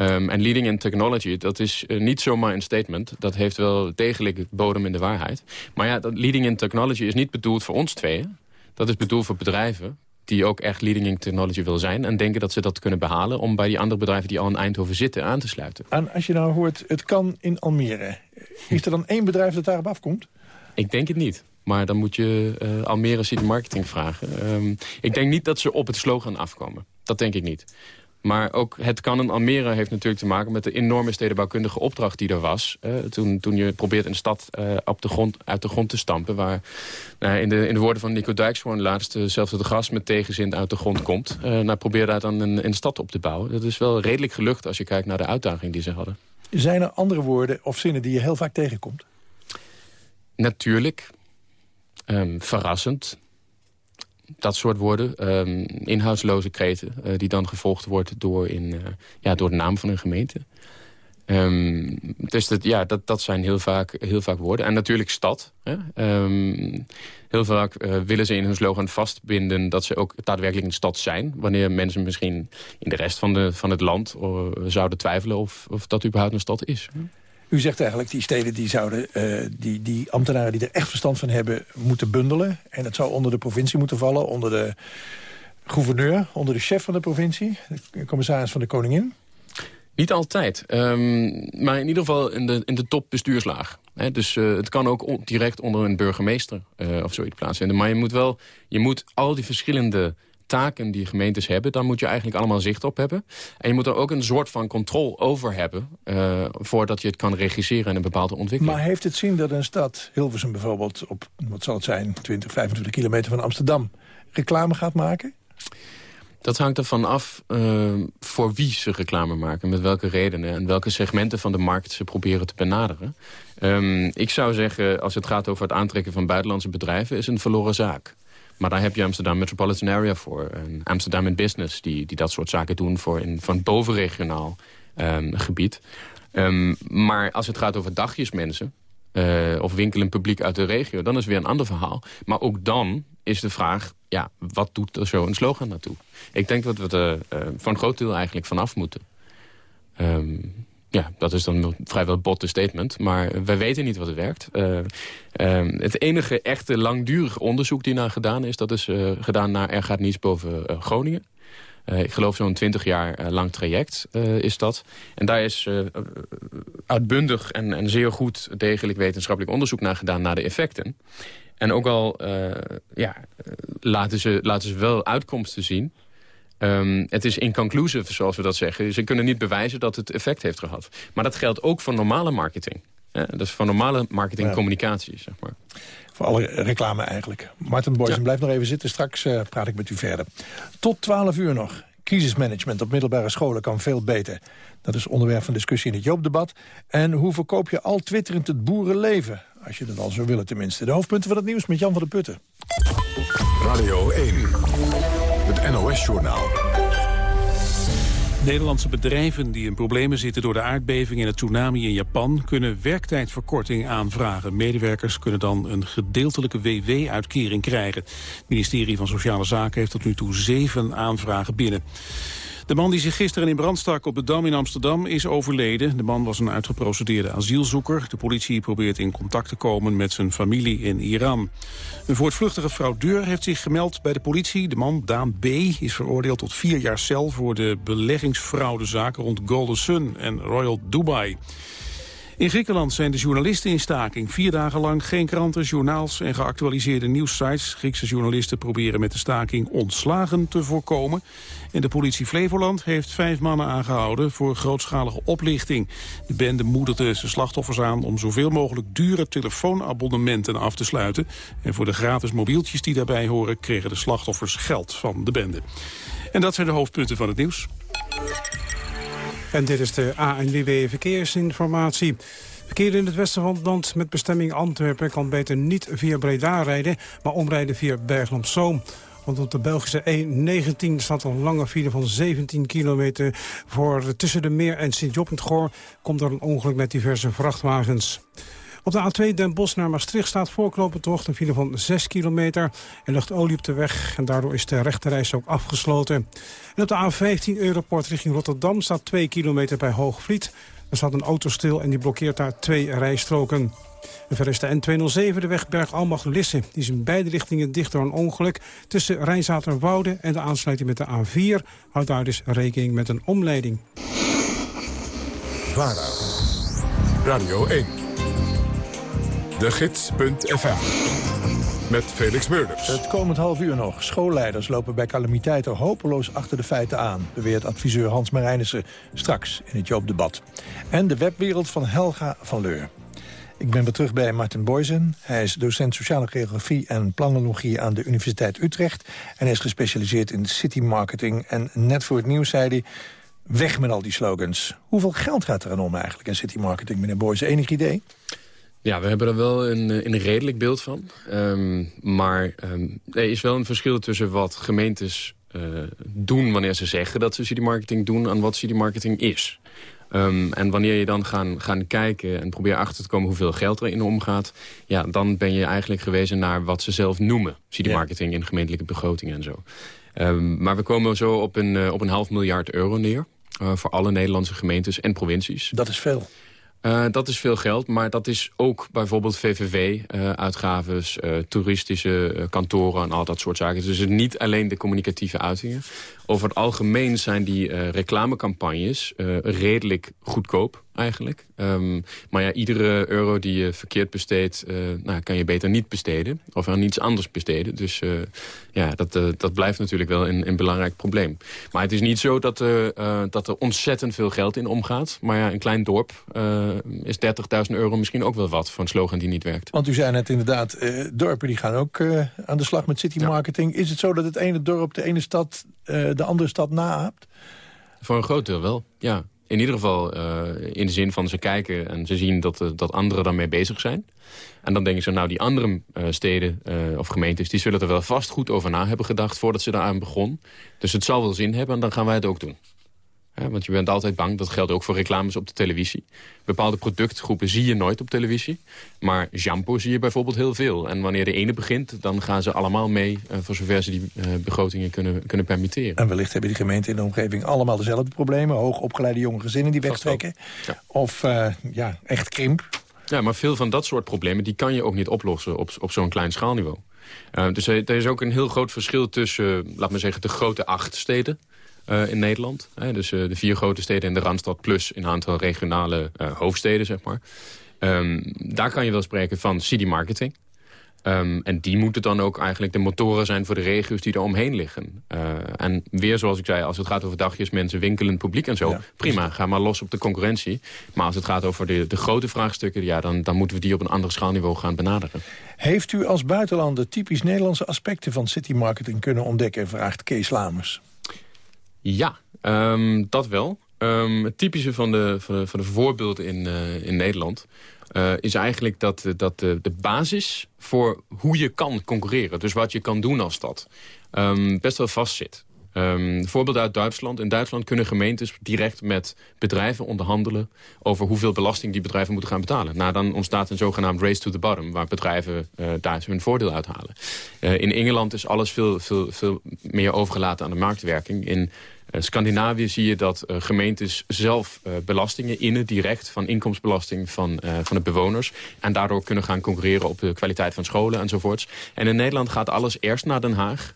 Um, en leading in technology, dat is uh, niet zomaar een statement. Dat heeft wel degelijk bodem in de waarheid. Maar ja, dat leading in technology is niet bedoeld voor ons tweeën. Dat is bedoeld voor bedrijven die ook echt leading in technology wil zijn... en denken dat ze dat kunnen behalen... om bij die andere bedrijven die al in Eindhoven zitten aan te sluiten. En als je nou hoort, het kan in Almere. Is er dan één bedrijf dat daarop afkomt? Ik denk het niet. Maar dan moet je uh, Almere City Marketing vragen. Um, ik denk niet dat ze op het slogan afkomen. Dat denk ik niet. Maar ook het kan in Almere heeft natuurlijk te maken met de enorme stedenbouwkundige opdracht die er was. Uh, toen, toen je probeert een stad uh, op de grond, uit de grond te stampen. Waar uh, in, de, in de woorden van Nico Dijkshoorn laatst zelfs het gras met tegenzin uit de grond komt. nou, probeer daar dan een, een stad op te bouwen. Dat is wel redelijk gelukt als je kijkt naar de uitdaging die ze hadden. Zijn er andere woorden of zinnen die je heel vaak tegenkomt? Natuurlijk. Um, verrassend dat soort woorden, um, inhoudsloze kreten... Uh, die dan gevolgd wordt door, in, uh, ja, door de naam van een gemeente. Um, dus dat, ja, dat, dat zijn heel vaak, heel vaak woorden. En natuurlijk stad. Hè? Um, heel vaak uh, willen ze in hun slogan vastbinden... dat ze ook daadwerkelijk een stad zijn. Wanneer mensen misschien in de rest van, de, van het land zouden twijfelen... Of, of dat überhaupt een stad is. U zegt eigenlijk, die steden die zouden, uh, die, die ambtenaren die er echt verstand van hebben, moeten bundelen. En het zou onder de provincie moeten vallen, onder de gouverneur onder de chef van de provincie, de commissaris van de Koningin? Niet altijd, ehm, maar in ieder geval in de, in de topbestuurslaag. dus uh, het kan ook direct onder een burgemeester uh, of zoiets plaatsvinden. Maar je moet wel, je moet al die verschillende taken die gemeentes hebben... dan moet je eigenlijk allemaal zicht op hebben. En je moet er ook een soort van controle over hebben... Uh, voordat je het kan regisseren in een bepaalde ontwikkeling. Maar heeft het zin dat een stad, Hilversum bijvoorbeeld... op, wat zal het zijn, 20, 25 kilometer van Amsterdam... reclame gaat maken? Dat hangt ervan af uh, voor wie ze reclame maken, met welke redenen... en welke segmenten van de markt ze proberen te benaderen. Um, ik zou zeggen, als het gaat over het aantrekken van buitenlandse bedrijven... is een verloren zaak. Maar daar heb je Amsterdam Metropolitan Area voor. En Amsterdam in Business, die, die dat soort zaken doen... voor in, van bovenregionaal um, gebied. Um, maar als het gaat over dagjesmensen... Uh, of winkelen publiek uit de regio, dan is weer een ander verhaal. Maar ook dan is de vraag, ja, wat doet er zo een slogan naartoe? Ik denk dat we er uh, voor een groot deel eigenlijk vanaf moeten. Ja, dat is dan vrijwel botte statement. Maar wij weten niet wat er werkt. Uh, uh, het enige echte langdurig onderzoek die naar gedaan is... dat is uh, gedaan naar Er gaat niets boven Groningen. ik geloof zo'n 20 jaar lang traject is dat. En daar is uitbundig en, en zeer goed degelijk wetenschappelijk onderzoek naar gedaan... naar de effecten. En ook al ja, laten, ze, laten ze wel uitkomsten zien... Um, het is inconclusive, zoals we dat zeggen. Ze kunnen niet bewijzen dat het effect heeft gehad. Maar dat geldt ook voor normale marketing. Ja, dat is voor normale marketingcommunicatie, zeg maar. Voor alle reclame eigenlijk. Martin Boysen, ja. blijf nog even zitten. Straks uh, praat ik met u verder. Tot 12 uur nog. Crisismanagement op middelbare scholen kan veel beter. Dat is onderwerp van discussie in het Joopdebat. En hoe verkoop je al twitterend het boerenleven? Als je dat al zou willen tenminste. De hoofdpunten van het nieuws met Jan van der Putten. Radio 1. NOS-journaal. Nederlandse bedrijven die in problemen zitten door de aardbeving en het tsunami in Japan kunnen werktijdverkorting aanvragen. Medewerkers kunnen dan een gedeeltelijke WW-uitkering krijgen. Het ministerie van Sociale Zaken heeft tot nu toe zeven aanvragen binnen. De man die zich gisteren in brand stak op de Dam in Amsterdam is overleden. De man was een uitgeprocedeerde asielzoeker. De politie probeert in contact te komen met zijn familie in Iran. Een voortvluchtige fraudeur heeft zich gemeld bij de politie. De man, Daan B., is veroordeeld tot vier jaar cel... voor de beleggingsfraudezaken rond Golden Sun en Royal Dubai. In Griekenland zijn de journalisten in staking. Vier dagen lang geen kranten, journaals en geactualiseerde nieuwssites. Griekse journalisten proberen met de staking ontslagen te voorkomen. En de politie Flevoland heeft vijf mannen aangehouden voor grootschalige oplichting. De bende moedigde zijn slachtoffers aan om zoveel mogelijk dure telefoonabonnementen af te sluiten. En voor de gratis mobieltjes die daarbij horen kregen de slachtoffers geld van de bende. En dat zijn de hoofdpunten van het nieuws. En dit is de ANWB Verkeersinformatie. Verkeer in het westen van het land met bestemming Antwerpen... kan beter niet via Breda rijden, maar omrijden via Bergen op Zoom. Want op de Belgische E19 staat een lange file van 17 kilometer... voor tussen de Meer en Sint-Job komt er een ongeluk met diverse vrachtwagens. Op de A2 Den Bosch naar Maastricht staat voorklopend toch een file van 6 kilometer. Er ligt olie op de weg en daardoor is de rechterreis ook afgesloten. En op de A15 Europort richting Rotterdam staat 2 kilometer bij Hoogvliet. Er staat een auto stil en die blokkeert daar twee rijstroken. En verder is de N207 de weg Berg-Almag-Lisse. Die is in beide richtingen dicht door een ongeluk. Tussen Rijnzaterwoude en de aansluiting met de A4... houdt daar dus rekening met een omleiding. VARA, Radio 1, de. Met Felix Meurders. Het komend half uur nog. Schoolleiders lopen bij calamiteiten hopeloos achter de feiten aan... beweert adviseur Hans Marijnissen straks in het Joopdebat. En de webwereld van Helga van Leur. Ik ben weer terug bij Martin Boysen. Hij is docent sociale geografie en planologie aan de Universiteit Utrecht. En is gespecialiseerd in city marketing. En net voor het nieuws zei hij... Weg met al die slogans. Hoeveel geld gaat er aan om eigenlijk in city marketing, meneer Boysen? Enig idee? Ja, we hebben er wel een, een redelijk beeld van. Um, maar um, er is wel een verschil tussen wat gemeentes uh, doen... wanneer ze zeggen dat ze city marketing doen... en wat city marketing is. Um, en wanneer je dan gaan, gaan kijken en probeer achter te komen hoeveel geld erin omgaat... Ja, dan ben je eigenlijk gewezen naar wat ze zelf noemen. City marketing in gemeentelijke begrotingen en zo. Um, maar we komen zo op een, uh, op een half miljard euro neer. Uh, voor alle Nederlandse gemeentes en provincies. Dat is veel. Uh, dat is veel geld, maar dat is ook bijvoorbeeld VVV-uitgaves, uh, uh, toeristische kantoren en al dat soort zaken. Dus het niet alleen de communicatieve uitingen. Over het algemeen zijn die reclamecampagnes redelijk goedkoop eigenlijk. Um, maar ja, iedere euro die je verkeerd besteedt, nou, kan je beter niet besteden. Of aan iets anders besteden. Dus ja, dat, dat blijft natuurlijk wel een, een, belangrijk probleem. Maar het is niet zo dat, dat er ontzettend veel geld in omgaat. Maar ja, een klein dorp is 30.000 euro misschien ook wel wat voor een slogan die niet werkt. Want u zei net inderdaad, dorpen die gaan ook aan de slag met city marketing. Is het zo dat het ene dorp de ene stad de andere stad naaapt? Voor een groot deel wel, ja. In ieder geval in de zin van ze kijken en ze zien dat, dat anderen daarmee bezig zijn. En dan denken ze, nou die andere steden of gemeentes... die zullen er wel vast goed over na hebben gedacht voordat ze daaraan begon. Dus het zal wel zin hebben en dan gaan wij het ook doen want je bent altijd bang, dat geldt ook voor reclames op de televisie. Bepaalde productgroepen zie je nooit op televisie. Maar shampoo zie je bijvoorbeeld heel veel. En wanneer de ene begint, dan gaan ze allemaal mee... Uh, voor zover ze die uh, begrotingen kunnen, kunnen permitteren. En wellicht hebben die gemeenten in de omgeving allemaal dezelfde problemen. Hoogopgeleide jonge gezinnen die wegtrekken. Ja. Of uh, ja, echt krimp. Ja, maar veel van dat soort problemen... die kan je ook niet oplossen op, op zo'n klein schaalniveau. dus er is ook een heel groot verschil tussen, laat maar zeggen, de grote acht steden in Nederland. Dus uh, de vier grote steden en de Randstad plus een aantal regionale uh, hoofdsteden, zeg maar. Um, daar kan je wel spreken van city marketing. Um, en die moeten dan ook eigenlijk de motoren zijn voor de regio's die er omheen liggen. en weer zoals ik zei, als het gaat over dagjes, mensen, winkelend publiek en zo. Ja, prima, ga maar los op de concurrentie. Maar als het gaat over de, de grote vraagstukken, ja, dan, dan moeten we die op een ander schaalniveau gaan benaderen. Heeft u als buitenlander typisch Nederlandse aspecten van city marketing kunnen ontdekken, vraagt Kees Lamers. Ja, um, dat wel. Um, het typische van de, van de, voorbeelden in, uh, in Nederland... Uh, is eigenlijk dat, dat de, basis voor hoe je kan concurreren... dus wat je kan doen als stad, um, best wel vast zit. Um, voorbeeld uit Duitsland. In Duitsland kunnen gemeentes direct met bedrijven onderhandelen... over hoeveel belasting die bedrijven moeten gaan betalen. Nou, dan ontstaat een zogenaamd race to the bottom... waar bedrijven uh, daar hun voordeel uithalen. Uh, in Engeland is alles veel, veel, veel meer overgelaten aan de marktwerking. In uh, Scandinavië zie je dat gemeentes zelf belastingen innen... direct van inkomensbelasting van, van de bewoners... en daardoor kunnen gaan concurreren op de kwaliteit van scholen enzovoorts. En in Nederland gaat alles eerst naar Den Haag...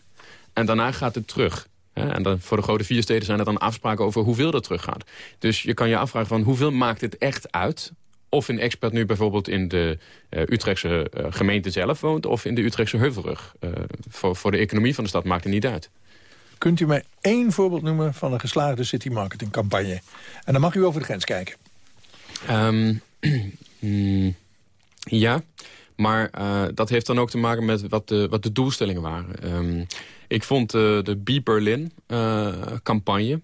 en daarna gaat het terug. En dan voor de grote vier steden zijn er dan afspraken over hoeveel dat teruggaat. Dus je kan je afvragen van hoeveel maakt het echt uit of een expert nu bijvoorbeeld in de uh, Utrechtse uh, gemeente zelf woont... of in de Utrechtse Heuvelrug. Uh, voor, voor de economie van de stad maakt het niet uit. Kunt u mij één voorbeeld noemen van een geslaagde city marketing campagne? En dan mag u over de grens kijken. Um, (clears throat) mm, ja, maar dat heeft dan ook te maken met wat de, wat de doelstellingen waren. Um, ik vond uh, de Be Berlin uh, campagne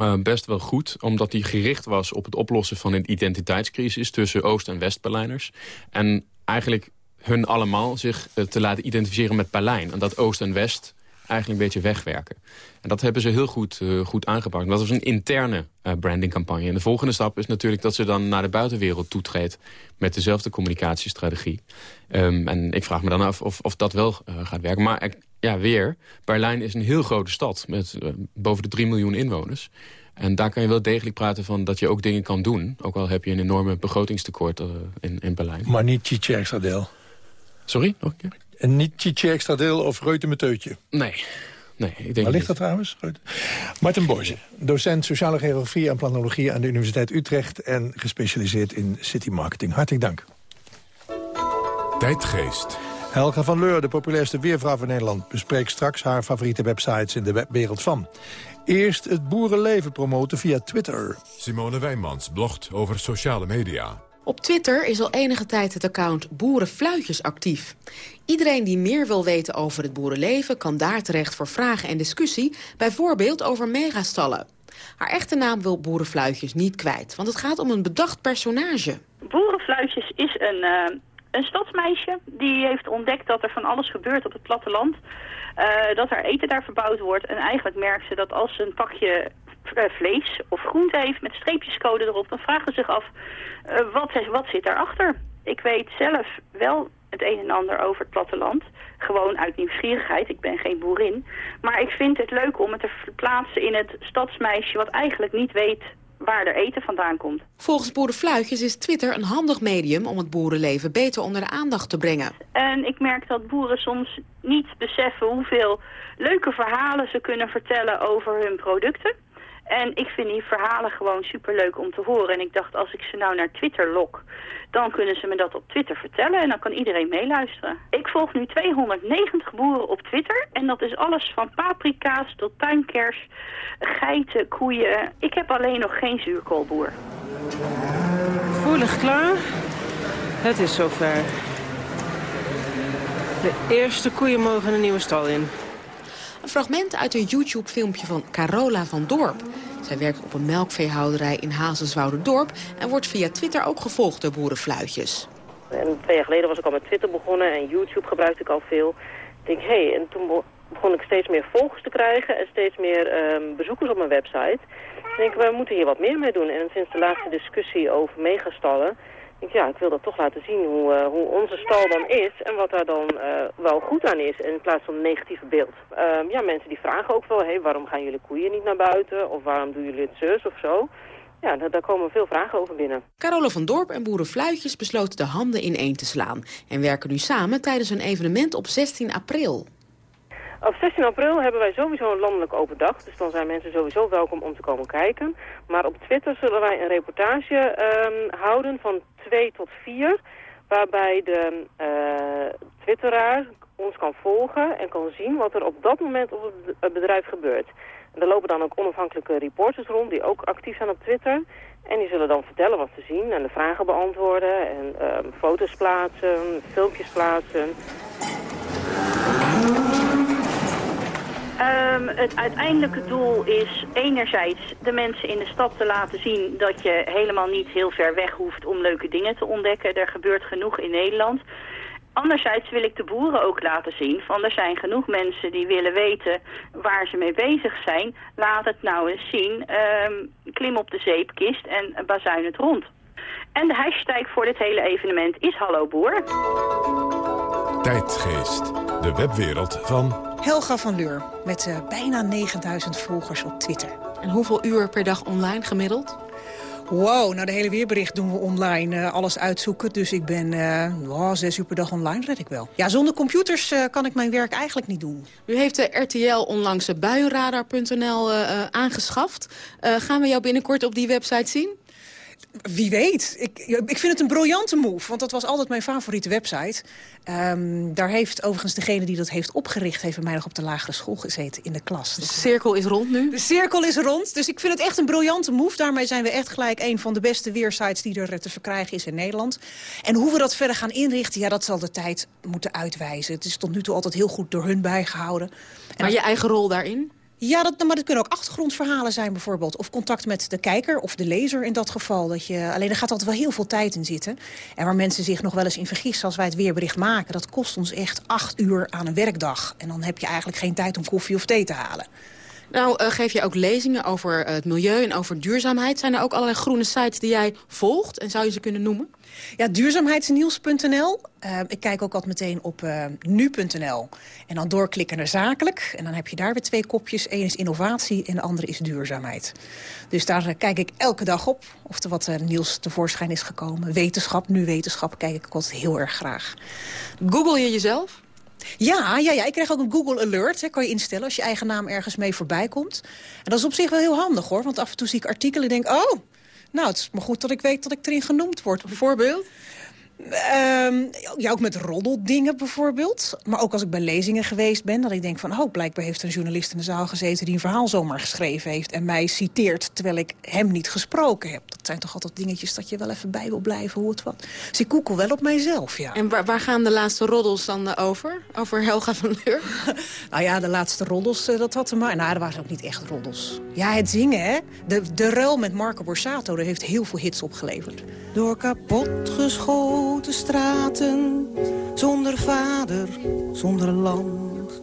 uh, best wel goed. Omdat die gericht was op het oplossen van een identiteitscrisis... tussen Oost- en West-Berlijners. En eigenlijk hun allemaal zich te laten identificeren met Berlijn. En dat Oost en West eigenlijk een beetje wegwerken. En dat hebben ze heel goed, uh, goed aangepakt. Dat was een interne uh, brandingcampagne. En de volgende stap is natuurlijk dat ze dan naar de buitenwereld toetreedt... met dezelfde communicatiestrategie. Um, en ik vraag me dan af of, of dat wel uh, gaat werken. Maar ja, weer, Berlijn is een heel grote stad... met boven de 3 miljoen inwoners. En daar kan je wel degelijk praten van dat je ook dingen kan doen. Ook al heb je een enorme begrotingstekort in, in Berlijn. Maar niet Chietje extra deel. Sorry? Nog een keer? En niet Chietje extra deel of Reuten met teutje? Nee. Nee, ik denk Waar ligt dat trouwens? Martin Borge, docent sociale geografie en planologie aan de Universiteit Utrecht... en gespecialiseerd in city marketing. Hartelijk dank. Tijdgeest. Helga van Leur, de populairste weervrouw van Nederland... bespreekt straks haar favoriete websites in de wereld van. Eerst het boerenleven promoten via Twitter. Simone Wijnmans blogt over sociale media. Op Twitter is al enige tijd het account Boerenfluitjes actief. Iedereen die meer wil weten over het boerenleven... kan daar terecht voor vragen en discussie, bijvoorbeeld over megastallen. Haar echte naam wil Boerenfluitjes niet kwijt, want het gaat om een bedacht personage. Boerenfluitjes is een, uh, een stadsmeisje die heeft ontdekt dat er van alles gebeurt op het platteland. Uh, dat haar eten daar verbouwd wordt en eigenlijk merkt ze dat als ze een pakje vlees of groente heeft met streepjescode erop... dan vragen ze zich af, wat, wat zit daarachter? Ik weet zelf wel het een en ander over het platteland. Gewoon uit nieuwsgierigheid, ik ben geen boerin. Maar ik vind het leuk om het te verplaatsen in het stadsmeisje... wat eigenlijk niet weet waar er eten vandaan komt. Volgens Boerenfluitjes is Twitter een handig medium om het boerenleven beter onder de aandacht te brengen. En ik merk dat boeren soms niet beseffen hoeveel leuke verhalen ze kunnen vertellen over hun producten. En ik vind die verhalen gewoon superleuk om te horen. En ik dacht, als ik ze nou naar Twitter lok, dan kunnen ze me dat op Twitter vertellen. En dan kan iedereen meeluisteren. Ik volg nu 290 boeren op Twitter. En dat is alles van paprika's tot tuinkers, geiten, koeien. Ik heb alleen nog geen zuurkoolboer. Voelig klaar. Het is zover. De eerste koeien mogen een nieuwe stal in. Een fragment uit een YouTube-filmpje van Carola van Dorp. Zij werkt op een melkveehouderij in Hazelswoude-dorp... en wordt via Twitter ook gevolgd door boerenfluitjes. En twee jaar geleden was ik al met Twitter begonnen en YouTube gebruikte ik al veel. Ik denk, hé, hey, en toen begon ik steeds meer volgers te krijgen en steeds meer ehm, bezoekers op mijn website. Ik denk, we moeten hier wat meer mee doen. En sinds de laatste discussie over megastallen ja, ik wil dat toch laten zien hoe, uh, hoe onze stal dan is en wat daar dan uh, wel goed aan is in plaats van een negatieve beeld. Uh, ja, mensen die vragen ook wel, hey, waarom gaan jullie koeien niet naar buiten of waarom doen jullie het zus of zo. Ja, daar, daar komen veel vragen over binnen. Carole van Dorp en Boeren Fluitjes besloten de handen ineen te slaan en werken nu samen tijdens een evenement op 16 april. Op 16 april hebben wij sowieso een landelijk open dag. Dus dan zijn mensen sowieso welkom om te komen kijken. Maar op Twitter zullen wij een reportage um, houden van 2 tot 4. Waarbij de uh, twitteraar ons kan volgen en kan zien wat er op dat moment op het bedrijf gebeurt. En er lopen dan ook onafhankelijke reporters rond die ook actief zijn op Twitter. En die zullen dan vertellen wat ze zien en de vragen beantwoorden en um, foto's plaatsen, filmpjes plaatsen. Um, het uiteindelijke doel is enerzijds de mensen in de stad te laten zien dat je helemaal niet heel ver weg hoeft om leuke dingen te ontdekken. Er gebeurt genoeg in Nederland. Anderzijds wil ik de boeren ook laten zien van er zijn genoeg mensen die willen weten waar ze mee bezig zijn. Laat het nou eens zien. Um, klim op de zeepkist en bazuin het rond. En de hashtag voor dit hele evenement is Hallo Boer. Tijdgeest, de webwereld van... Helga van Leur, met uh, bijna 9000 volgers op Twitter. En hoeveel uur per dag online gemiddeld? Wow, nou de hele weerbericht doen we online, uh, alles uitzoeken. Dus ik ben uh, oh, zes uur per dag online, red ik wel. Ja, zonder computers uh, kan ik mijn werk eigenlijk niet doen. U heeft de RTL onlangs buienradar.nl aangeschaft. gaan we jou binnenkort op die website zien? Wie weet. Ik, ik vind het een briljante move, want dat was altijd mijn favoriete website. Um, daar heeft overigens degene die dat heeft opgericht... heeft bij mij nog op de lagere school gezeten in de klas. De cirkel is rond nu? De cirkel is rond, dus ik vind het echt een briljante move. Daarmee zijn we echt gelijk een van de beste weersites die er te verkrijgen is in Nederland. En hoe we dat verder gaan inrichten, ja, dat zal de tijd moeten uitwijzen. Het is tot nu toe altijd heel goed door hun bijgehouden. En maar je eigen rol daarin? Ja, dat, maar dat kunnen ook achtergrondverhalen zijn bijvoorbeeld. Of contact met de kijker of de lezer in dat geval. Dat je, alleen er gaat altijd wel heel veel tijd in zitten. En waar mensen zich nog wel eens in vergissen als wij het weerbericht maken... dat kost ons echt acht uur aan een werkdag. En dan heb je eigenlijk geen tijd om koffie of thee te halen. Nou, uh, geef je ook lezingen over uh, het milieu en over duurzaamheid. Zijn er ook allerlei groene sites die jij volgt? En zou je ze kunnen noemen? Ja, duurzaamheidsnieuws.nl. Uh, ik kijk ook altijd meteen op uh, nu.nl. En dan doorklikken naar zakelijk. En dan heb je daar weer twee kopjes. Eén is innovatie en de andere is duurzaamheid. Dus daar kijk ik elke dag op. Of er wat nieuws tevoorschijn is gekomen. Wetenschap, nu wetenschap, kijk ik altijd heel erg graag. Google je jezelf? Ja, ja, ja, ik krijg ook een Google Alert. Hè, kan je instellen als je eigen naam ergens mee voorbij komt. En dat is op zich wel heel handig hoor. Want af en toe zie ik artikelen en denk... oh, nou, het is maar goed dat ik weet dat ik erin genoemd word. Bijvoorbeeld? Um, ja, ook met roddeldingen bijvoorbeeld. Maar ook als ik bij lezingen geweest ben... dat ik denk van, oh, blijkbaar heeft een journalist in de zaal gezeten... die een verhaal zomaar geschreven heeft en mij citeert... terwijl ik hem niet gesproken heb. Dat zijn toch altijd dingetjes dat je wel even bij wil blijven, hoe het wat. Dus ik koekel wel op mijzelf, ja. En waar, waar gaan de laatste roddels dan over? Over Helga van Leur? (laughs) nou ja, de laatste roddels, eh, dat had er maar... Nou, er waren ook niet echt roddels. Ja, het zingen, hè. De, de ruil met Marco Borsato, dat heeft heel veel hits opgeleverd. Door kapot geschoten grote straten, zonder vader, zonder land.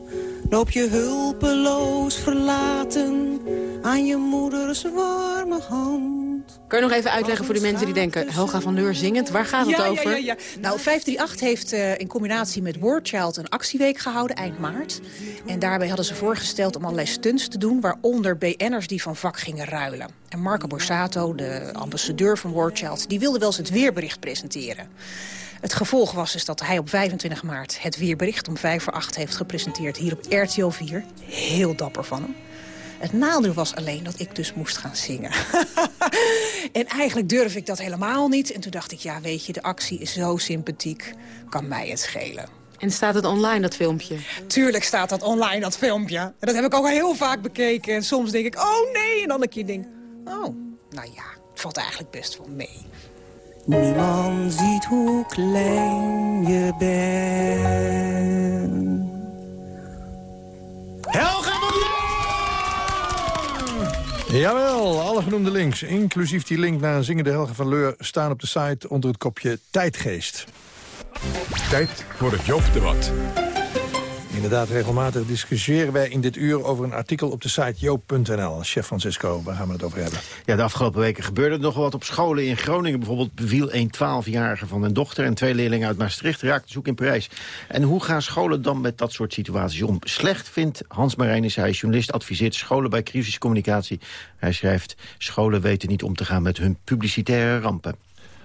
Loop je hulpeloos verlaten aan je moeders warme hand. Kan je nog even uitleggen voor die mensen die denken... Helga van Leur zingend, waar gaat het ja, over? Ja, ja, ja. Nou, 538 heeft uh, in combinatie met Wordchild een actieweek gehouden eind maart. En daarbij hadden ze voorgesteld om allerlei stunts te doen... waaronder BN'ers die van vak gingen ruilen. En Marco Borsato, de ambassadeur van Wordchild... die wilde wel eens het weerbericht presenteren. Het gevolg was dus dat hij op 25 maart het weerbericht om 5 voor 8 heeft gepresenteerd hier op RTL 4. Heel dapper van hem. Het nadeel was alleen dat ik dus moest gaan zingen. (laughs) en eigenlijk durf ik dat helemaal niet. En toen dacht ik, ja weet je, de actie is zo sympathiek. Kan mij het schelen. En staat het online, dat filmpje? Tuurlijk staat dat online, dat filmpje. En dat heb ik ook al heel vaak bekeken. En soms denk ik, oh nee. En dan een keer denk oh, nou ja, het valt eigenlijk best wel mee. Niemand ziet hoe klein je bent. Jawel, alle genoemde links, inclusief die link naar een zingende Helga van Leur... staan op de site onder het kopje Tijdgeest. Tijd voor het Joop-debat. Inderdaad, regelmatig discussiëren wij in dit uur over een artikel op de site joop.nl. Chef Francisco, waar gaan we het over hebben? Ja, de afgelopen weken gebeurde er nog wat op scholen in Groningen. Bijvoorbeeld beviel een 12-jarige van een dochter en twee leerlingen uit Maastricht raakten zoek in Parijs. En hoe gaan scholen dan met dat soort situaties om? Slecht vindt Hans Marijnis, hij is journalist, adviseert scholen bij crisiscommunicatie. Hij schrijft, scholen weten niet om te gaan met hun publicitaire rampen.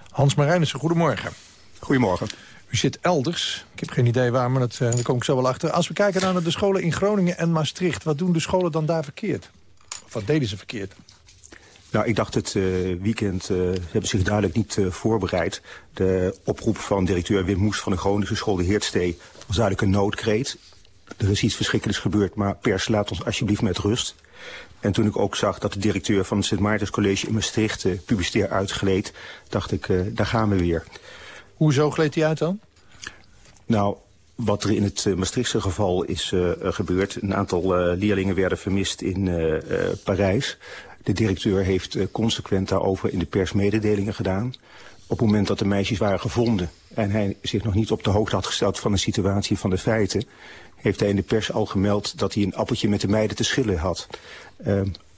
Hans Marijnissen, goedemorgen. Goedemorgen. U zit elders. Ik heb geen idee waar, maar dat, uh, daar kom ik zo wel achter. Als we kijken naar de scholen in Groningen en Maastricht... wat doen de scholen dan daar verkeerd? Of wat deden ze verkeerd? Nou, ik dacht het uh, weekend uh, hebben zich duidelijk niet voorbereid. De oproep van directeur Wim Moes van de Groningse school de Heertstee... was duidelijk een noodkreet. Er is iets verschrikkelijks gebeurd, maar pers laat ons alsjeblieft met rust. En toen ik ook zag dat de directeur van het Sint Maartens College in Maastricht uh, uitgleed, dacht ik, daar gaan we weer. Hoezo gleed hij uit dan? Nou, wat er in het uh, Maastrichtse geval is uh, gebeurd. Een aantal leerlingen werden vermist in Parijs. De directeur heeft consequent daarover in de pers mededelingen gedaan. Op het moment dat de meisjes waren gevonden en hij zich nog niet op de hoogte had gesteld van de situatie van de feiten, heeft hij in de pers al gemeld dat hij een appeltje met de meiden te schillen had.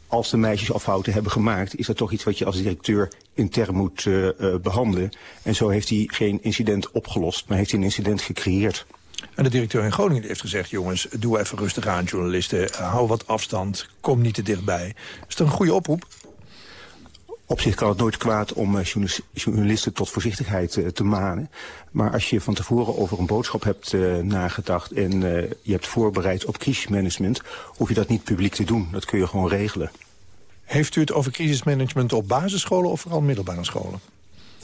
Als de meisjes al fouten hebben gemaakt... is dat toch iets wat je als directeur intern moet uh, uh, behandelen. En zo heeft hij geen incident opgelost, maar heeft hij een incident gecreëerd. En de directeur in Groningen heeft gezegd... jongens, doe even rustig aan, journalisten. hou wat afstand, kom niet te dichtbij. Is dat een goede oproep? Op zich kan het nooit kwaad om uh, journalisten tot voorzichtigheid uh, te manen. Maar als je van tevoren over een boodschap hebt uh, nagedacht... en je hebt voorbereid op crisismanagement... hoef je dat niet publiek te doen. Dat kun je gewoon regelen. Heeft u het over crisismanagement op basisscholen of vooral middelbare scholen?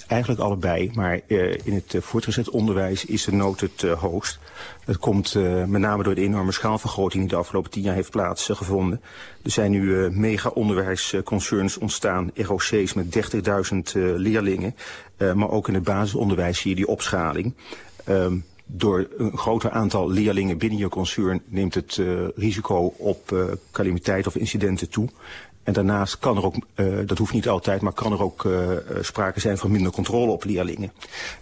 Eigenlijk allebei, maar uh, in het uh, voortgezet onderwijs is de nood het uh, hoogst. Dat komt met name door de enorme schaalvergroting die de afgelopen tien jaar heeft plaatsgevonden. Er zijn nu mega onderwijsconcerns ontstaan, ROC's met 30.000 leerlingen. maar ook in het basisonderwijs zie je die opschaling. Um, door een groter aantal leerlingen binnen je concern neemt het risico op calamiteit of incidenten toe. En daarnaast kan er ook, uh, dat hoeft niet altijd, maar kan er ook uh, sprake zijn van minder controle op leerlingen.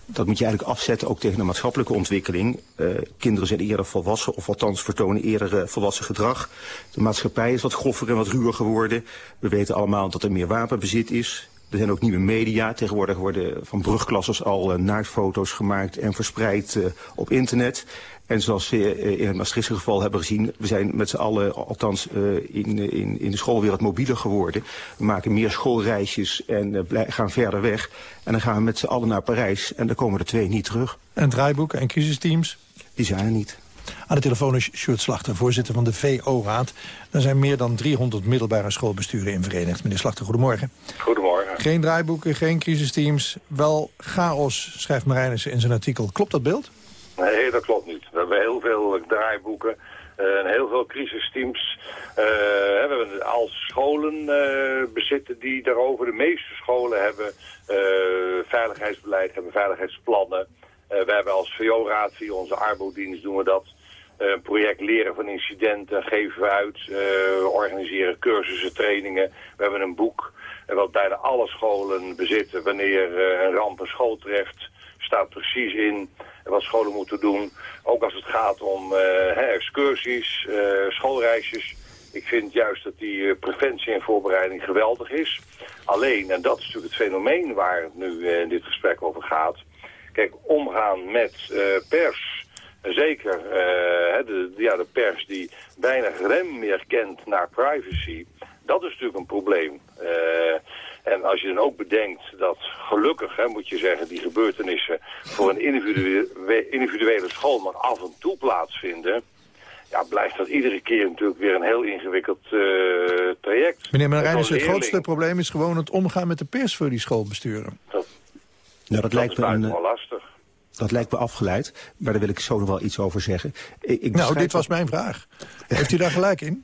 Dat moet je eigenlijk afzetten ook tegen de maatschappelijke ontwikkeling. Uh, kinderen zijn eerder volwassen, of althans vertonen eerder volwassen gedrag. De maatschappij is wat groffer en wat ruwer geworden. We weten allemaal dat er meer wapenbezit is. Er zijn ook nieuwe media. Tegenwoordig worden van brugklassers al naaktfoto's gemaakt en verspreid op internet. En zoals we in het Maastrichtse geval hebben gezien... we zijn met z'n allen, althans uh, in, in, in de schoolwereld, mobieler geworden. We maken meer schoolreisjes en uh, gaan verder weg. En dan gaan we met z'n allen naar Parijs en dan komen er twee niet terug. En draaiboeken en crisisteams? Die zijn er niet. Aan de telefoon is Sjoerd Slachter, voorzitter van de VO-raad. Er zijn meer dan 300 middelbare schoolbesturen in verenigd. Meneer Slachter, goedemorgen. Goedemorgen. Geen draaiboeken, geen crisisteams, wel chaos, schrijft Marijnissen in zijn artikel. Klopt dat beeld? Nee, dat klopt niet. Heel veel draaiboeken uh, en heel veel crisisteams. Uh, we hebben al scholen uh, bezitten die daarover. De meeste scholen hebben veiligheidsbeleid, hebben veiligheidsplannen. we hebben als VO-raad via onze arbodienst doen we dat. Een project leren van incidenten geven we uit. we organiseren cursussen, trainingen. We hebben een boek wat bijna alle scholen bezitten. Wanneer een ramp een school treft, staat precies in wat scholen moeten doen. Ook als het gaat om uh, excursies, uh, schoolreisjes. Ik vind juist dat die eh, preventie en voorbereiding geweldig is. Alleen, en dat is natuurlijk het fenomeen waar het nu eh, in dit gesprek over gaat. Kijk, omgaan met eh, pers, zeker eh, de, ja, de pers die weinig rem meer kent naar privacy, dat is natuurlijk een probleem. Eh, en als je dan ook bedenkt dat gelukkig, hè, moet je zeggen, die gebeurtenissen voor een individuele, individuele school maar af en toe plaatsvinden, ja, blijft dat iedere keer natuurlijk weer een heel ingewikkeld eh, traject. Meneer En Marijnis, zo'n het grootste probleem is gewoon het omgaan met de pers voor die schoolbesturen. Nou, dat, lijkt me een, wel lastig. Dat lijkt me afgeleid, maar daar wil ik zo nog wel iets over zeggen. Ik, ik nou, dit was mijn vraag. Heeft u daar gelijk in?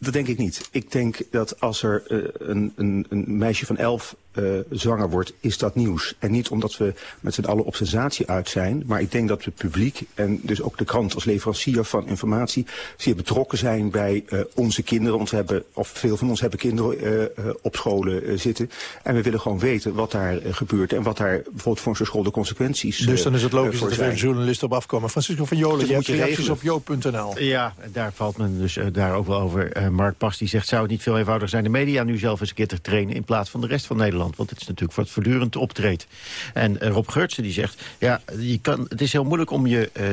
Dat denk ik niet. Ik denk dat als er eh, een, een, een meisje van elf eh, zwanger wordt, is dat nieuws. En niet omdat we met z'n allen op sensatie uit zijn. Maar ik denk dat het publiek en dus ook de krant als leverancier van informatie... zeer betrokken zijn bij eh, onze kinderen. Want we hebben, of veel van ons hebben kinderen eh, eh, op scholen zitten. En we willen gewoon weten wat daar gebeurt. En wat daar bijvoorbeeld voor zo'n school de consequenties Dus dan is het logisch dat er zijn. veel journalisten op afkomen. Francisco van Jolen, je hebt moet je reacties op joop.nl. Ja, daar valt men dus daar ook wel over. Eh, Mark Pas die zegt, zou het niet veel eenvoudiger zijn... de media nu zelf eens een keer te trainen... in plaats van de rest van Nederland? Want het is natuurlijk wat voortdurend optreedt. En eh, Rob Geurtsen die zegt... ja, je kan, het is heel moeilijk om je eh,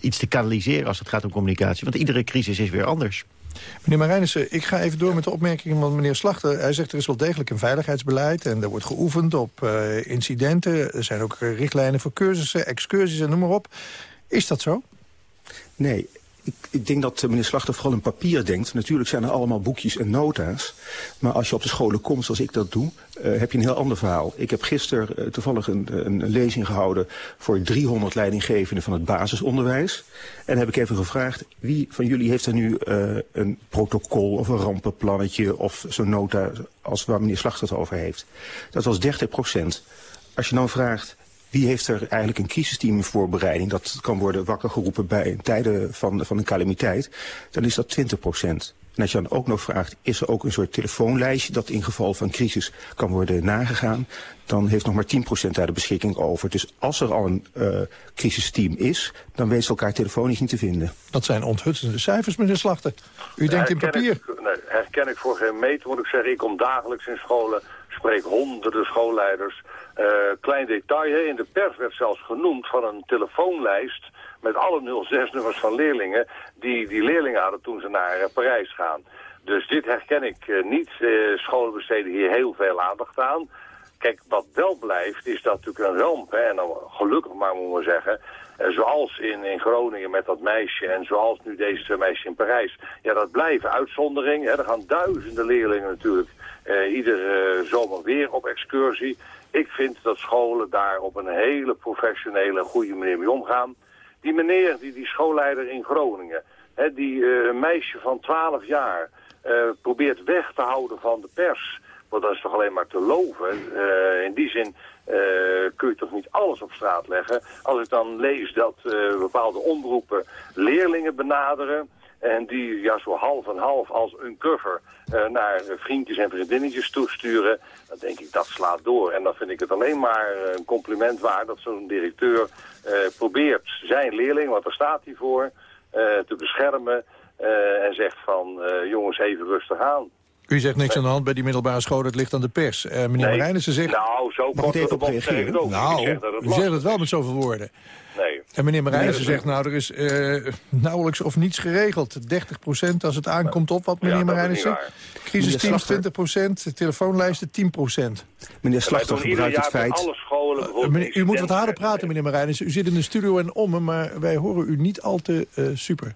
iets te kanaliseren als het gaat om communicatie. Want iedere crisis is weer anders. Meneer Marijnissen, ik ga even door met de opmerkingen van meneer Slachter. Hij zegt er is wel degelijk een veiligheidsbeleid en er wordt geoefend op eh, incidenten. Er zijn ook richtlijnen voor cursussen, excursies en noem maar op. Is dat zo? Nee, ik, ik denk dat eh, meneer Slachter vooral in papier denkt. Natuurlijk zijn er allemaal boekjes en nota's. Maar als je op de scholen komt zoals ik dat doe, eh, heb je een heel ander verhaal. Ik heb gisteren eh, toevallig een, een, lezing gehouden voor 300 leidinggevenden van het basisonderwijs. En heb ik even gevraagd, wie van jullie heeft er nu een protocol of een rampenplannetje of zo'n nota als waar meneer Slachter het over heeft. Dat was 30 procent. Als je dan vraagt, wie heeft er eigenlijk een crisisteam in voorbereiding? Dat kan worden wakker geroepen bij tijden van, van een calamiteit. Dan is dat 20 procent. En als je dan ook nog vraagt, is er ook een soort telefoonlijstje... dat in geval van crisis kan worden nagegaan... dan heeft nog maar 10 procent daar de beschikking over. Dus als er al een eh, crisisteam is... dan weten ze elkaar telefonisch niet te vinden. Dat zijn onthutsende cijfers, meneer Slachter. U denkt in papier. Ik, nee, herken ik voor geen meter, moet ik zeggen. Ik kom dagelijks in scholen, spreek honderden schoolleiders. Eh, klein detail, in de pers werd zelfs genoemd van een telefoonlijst... met alle 06-nummers van leerlingen die die leerlingen hadden toen ze naar eh, Parijs gaan. Dus dit herken ik eh, niet. Scholen besteden hier heel veel aandacht aan. Kijk, wat wel blijft is dat natuurlijk een ramp. Hè, en dan gelukkig maar moet maar zeggen. zoals in, in Groningen met dat meisje en zoals nu deze twee meisjes in Parijs. Ja, dat blijven uitzonderingen. Er gaan duizenden leerlingen natuurlijk iedere zomer weer op excursie. Ik vind dat scholen daar op een hele professionele goede manier mee omgaan. Die meneer, die, die schoolleider in Groningen, hè, die eh, een meisje van 12 jaar eh, probeert weg te houden van de pers. Want dat is toch alleen maar te loven. Eh, in die zin eh, kun je toch niet alles op straat leggen. Als ik dan lees dat eh, bepaalde omroepen leerlingen benaderen... en die ja, zo half en half als een cover eh, naar vriendjes en vriendinnetjes toesturen... dan denk ik, dat slaat door. En dan vind ik het alleen maar eh, een compliment waard... dat zo'n directeur eh, probeert zijn leerling, want daar staat hij voor... eh, te beschermen eh, en zegt van eh, jongens even rustig aan. U zegt niks aan de hand bij die middelbare school, het ligt aan de pers. Eh, meneer Nee. Marijnissen zegt... Nou, zo Mag ik kort even op het ook niet. Ik Nou, zeg dat het u zegt het wel met zoveel woorden. Nee. En meneer Marijnissen zegt, nou, er is eh, nauwelijks of niets geregeld. 30% als het aankomt op wat, meneer Ja, Marijnissen? Crisisteams Meneer 20% telefoonlijsten 10% Meneer Slachter gebruikt het feit... alle scholen bijvoorbeeld Eh, Meneer, u moet wat harder praten, meneer Marijnissen. U zit in de studio en om, me, maar wij horen u niet al te eh, super.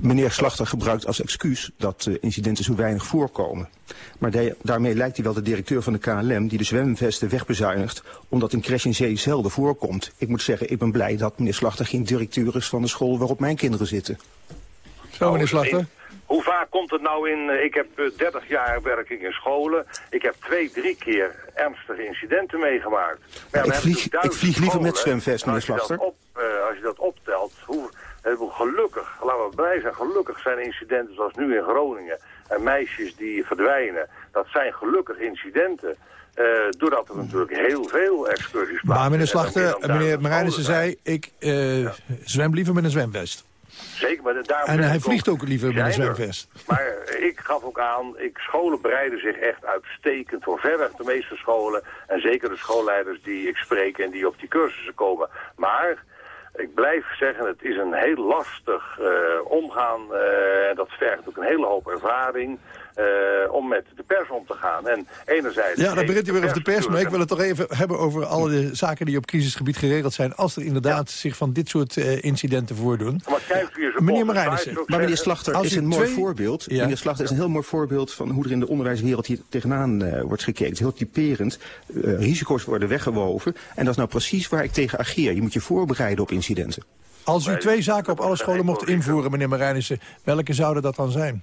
Meneer Slachter gebruikt als excuus dat eh, incidenten zo weinig voorkomen. Maar de- daarmee lijkt hij wel de directeur van de KLM... die de zwemvesten wegbezuinigt... omdat een crash in zee zelden voorkomt. Ik moet zeggen, ik ben blij dat meneer Slachter geen directeur is... van de school waarop mijn kinderen zitten. Zo, meneer Slachter. Hoe vaak komt het nou in... eh, ik heb eh, 30 jaar werking in scholen. Ik heb twee, drie keer ernstige incidenten meegemaakt. Ja, Ik vlieg- ik vlieg liever met zwemvest, En meneer als je dat Slachter. op, eh, als je dat optelt, hoe, eh, hoe gelukkig, laten we blij zijn, gelukkig zijn incidenten zoals nu in Groningen. En meisjes die verdwijnen, dat zijn gelukkig incidenten. eh, doordat er natuurlijk heel veel excursies plaatsvinden. Maar meneer Slachter, meneer Marijnissen zei... ik eh, zwem liever met een zwemvest. Zeker, maar daarom En hij vliegt ook liever met een er. zwemvest. Maar ik gaf ook aan, ik, scholen bereiden zich echt uitstekend voor verreweg de meeste scholen. En zeker de schoolleiders die ik spreek en die op die cursussen komen. Maar ik blijf zeggen, het is een heel lastig eh, omgaan. eh, En dat vergt ook een hele hoop ervaring eh, om met de pers om te gaan. En enerzijds... Ja, dan begint u weer over de pers, maar ik wil het toch even hebben over alle de zaken die op crisisgebied geregeld zijn. Als er inderdaad zich van dit soort eh, incidenten voordoen. Maar kijkt u eens op Meneer Marijnissen. Maar meneer Slachter Als is een mooi twee- voorbeeld. Ja. Meneer Slachter is een heel mooi voorbeeld van hoe er in de onderwijswereld hier tegenaan eh, wordt gekeken. Het is heel typerend. Eh, risico's worden weggewoven. En dat is nou precies waar ik tegen ageer. Je moet je voorbereiden op incidenten. Als u twee zaken op alle scholen mocht invoeren, meneer Marijnissen, welke zouden dat dan zijn?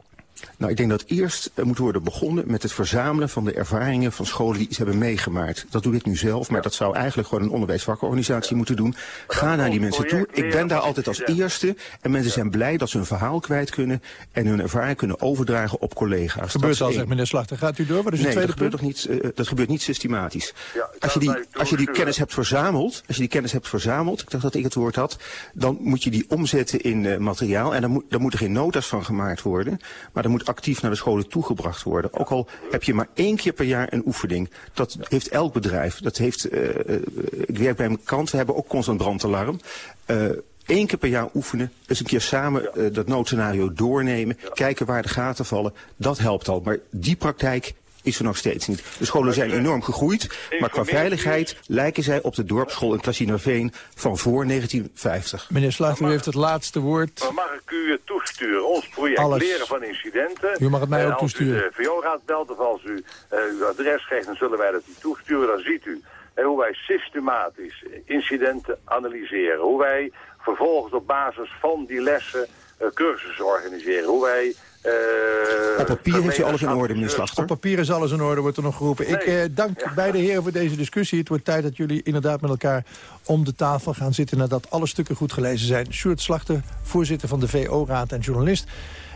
Nou, ik denk dat eerst eh, moet worden begonnen met het verzamelen van de ervaringen van scholen die iets hebben meegemaakt. Dat doe ik nu zelf, maar dat zou eigenlijk gewoon een onderwijsvakorganisatie moeten doen. Ga naar die mensen toe. Ik ben daar altijd als eerste. En mensen zijn blij dat ze hun verhaal kwijt kunnen en hun ervaring kunnen overdragen op collega's. Dat Gebeurt al, zegt meneer Slachter. Gaat u door? Wat is nee, tweede dat gebeurt, punt? toch niet, eh, dat gebeurt niet systematisch. Ja, als, je die, als je die kennis hebt verzameld, als je die kennis hebt verzameld, ik dacht dat ik het woord had, dan moet je die omzetten in eh, materiaal. En dan moet, dan moeten geen nota's van gemaakt worden, maar dan moet actief naar de scholen toegebracht worden. Ook al heb je maar één keer per jaar een oefening. Dat heeft elk bedrijf. Dat heeft, eh, eh, ik werk bij mijn kant, we hebben ook constant brandalarm. Eh Eén keer per jaar oefenen, eens een keer samen dat noodscenario doornemen, kijken waar de gaten vallen, dat helpt al. Maar die praktijk is er nog steeds niet. De scholen zijn enorm gegroeid, maar qua veiligheid lijken zij op de dorpsschool in Klasinaveen van voor 1950. Meneer Slachter, u heeft het laatste woord. Maar mag ik u eh, toesturen? Ons project Alles. leren van incidenten. U mag het mij En ook als toesturen. u de VO-raad belt of als u eh, uw adres geeft, dan zullen wij dat u toesturen. Dan ziet u eh, hoe wij systematisch incidenten analyseren. Hoe wij vervolgens op basis van die lessen eh, cursussen organiseren. Hoe wij... eh, Op papier heeft u alles in orde, meneer Op Slachter. papier is alles in orde, wordt er nog geroepen. Ik eh, dank beide heren voor deze discussie. Het wordt tijd dat jullie inderdaad met elkaar om de tafel gaan zitten... nadat alle stukken goed gelezen zijn. Sjoerd Slachter, voorzitter van de VO-raad en journalist...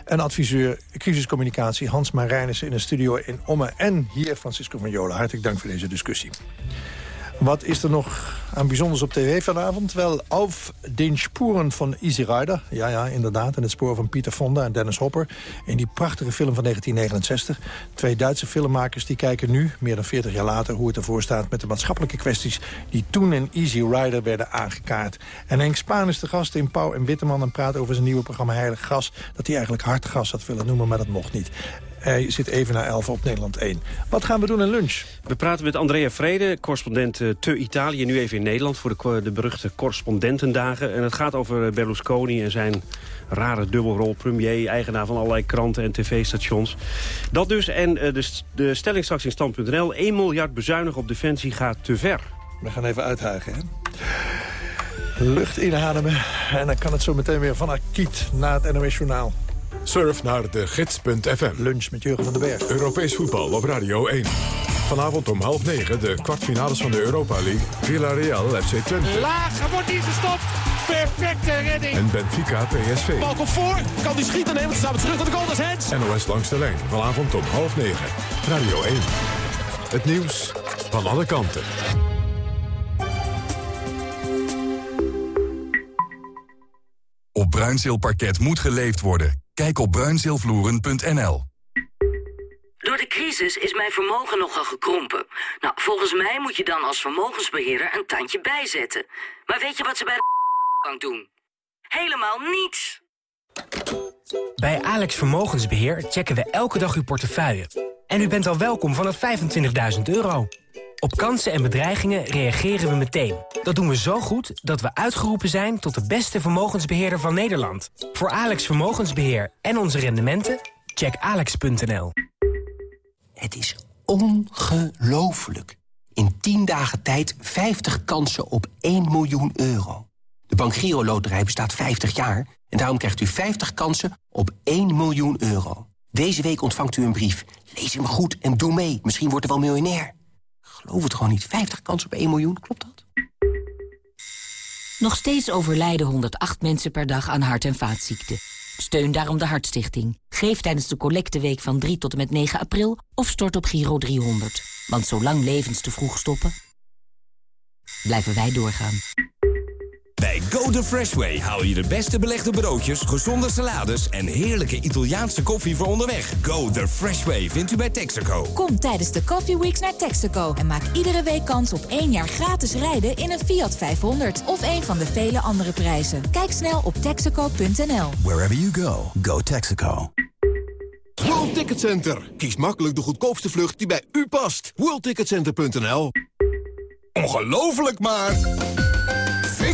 en adviseur crisiscommunicatie Hans Marijnissen in een studio in Omme... en hier Francisco Magnola. Hartelijk dank voor deze discussie. Wat is er nog aan bijzonders op tv vanavond? Wel, Auf den Spuren van Easy Rider. Ja, ja, inderdaad. In het spoor van Pieter Fonda en Dennis Hopper. In die prachtige film van 1969. Twee Duitse filmmakers die kijken nu, meer dan 40 jaar later... hoe het ervoor staat met de maatschappelijke kwesties... die toen in Easy Rider werden aangekaart. En Henk Spaan is de gast in Pauw en Witteman... en praat over zijn nieuwe programma Heilig Gas... dat hij eigenlijk Hartgas had willen noemen, maar dat mocht niet. Hij zit even na 11 op Nederland 1. Wat gaan we doen in lunch? We praten met Andrea Vrede, correspondent eh, te Italië. Nu even in Nederland voor de, de beruchte correspondentendagen. En het gaat over Berlusconi en zijn rare dubbelrol. Premier, eigenaar van allerlei kranten en tv-stations. Dat dus. En eh, de, de stelling straks in stand.nl. 1 miljard bezuinigen op defensie gaat te ver. We gaan even uithuigen, hè? Lucht inademen. En dan kan het zo meteen weer van Akiet na het NOS Journaal. Surf naar de gids.fm. Lunch met Jurgen van den Berg. Europees voetbal op Radio 1. Vanavond om half negen de kwartfinales van de Europa League. Villarreal FC Twente. Laag, wordt niet gestopt. Perfecte redding. En Benfica PSV. Bal komt voor. Kan die schieten nemen. Ze staan terug naar de goal. Dat is Hens. NOS langs de lijn. Vanavond om half negen. Radio 1. Het nieuws van alle kanten. Op Bruinzeelparket moet geleefd worden. Kijk op bruinzeelvloeren.nl. Door de crisis is mijn vermogen nogal gekrompen. Nou, volgens mij moet je dan als vermogensbeheerder een tandje bijzetten. Maar weet je wat ze bij de (laughs) bank doen? Helemaal niets. Bij Alex Vermogensbeheer checken we elke dag uw portefeuille. En u bent al welkom vanaf 25.000 euro. Op kansen en bedreigingen reageren we meteen. Dat doen we zo goed dat we uitgeroepen zijn tot de beste vermogensbeheerder van Nederland. Voor Alex Vermogensbeheer en onze rendementen, check alex.nl. Het is ongelooflijk. In 10 dagen tijd 50 kansen op 1 miljoen euro. De Bank Giro Loterij bestaat 50 jaar... en daarom krijgt u 50 kansen op 1 miljoen euro. Deze week ontvangt u een brief. Lees hem goed en doe mee. Misschien wordt u wel miljonair. Geloof het gewoon niet. 50 kansen op 1 miljoen, klopt dat? Nog steeds overlijden 108 mensen per dag aan hart- en vaatziekten. Steun daarom de Hartstichting. Geef tijdens de collecteweek van 3 tot en met 9 april of stort op Giro 300. Want zolang levens te vroeg stoppen, blijven wij doorgaan. Bij Go The Fresh Way haal je de beste belegde broodjes, gezonde salades en heerlijke Italiaanse koffie voor onderweg. Go The Fresh Way vindt u bij Texaco. Kom tijdens de Coffee Weeks naar Texaco en maak iedere week kans op één jaar gratis rijden in een Fiat 500 of een van de vele andere prijzen. Kijk snel op texaco.nl. Wherever you go, go Texaco. World Ticket Center. Kies makkelijk de goedkoopste vlucht die bij u past. WorldTicketCenter.nl Ongelooflijk maar...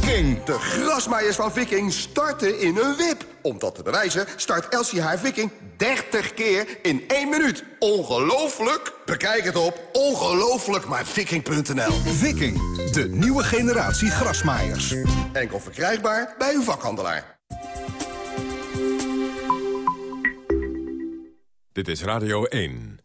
Viking! De grasmaaiers van Viking starten in een wip. Om dat te bewijzen start Elsie haar Viking 30 keer in 1 minuut. Ongelooflijk? Bekijk het op ongelooflijkmaarviking.nl Viking, de nieuwe generatie grasmaaiers. Enkel verkrijgbaar bij uw vakhandelaar. Dit is Radio 1.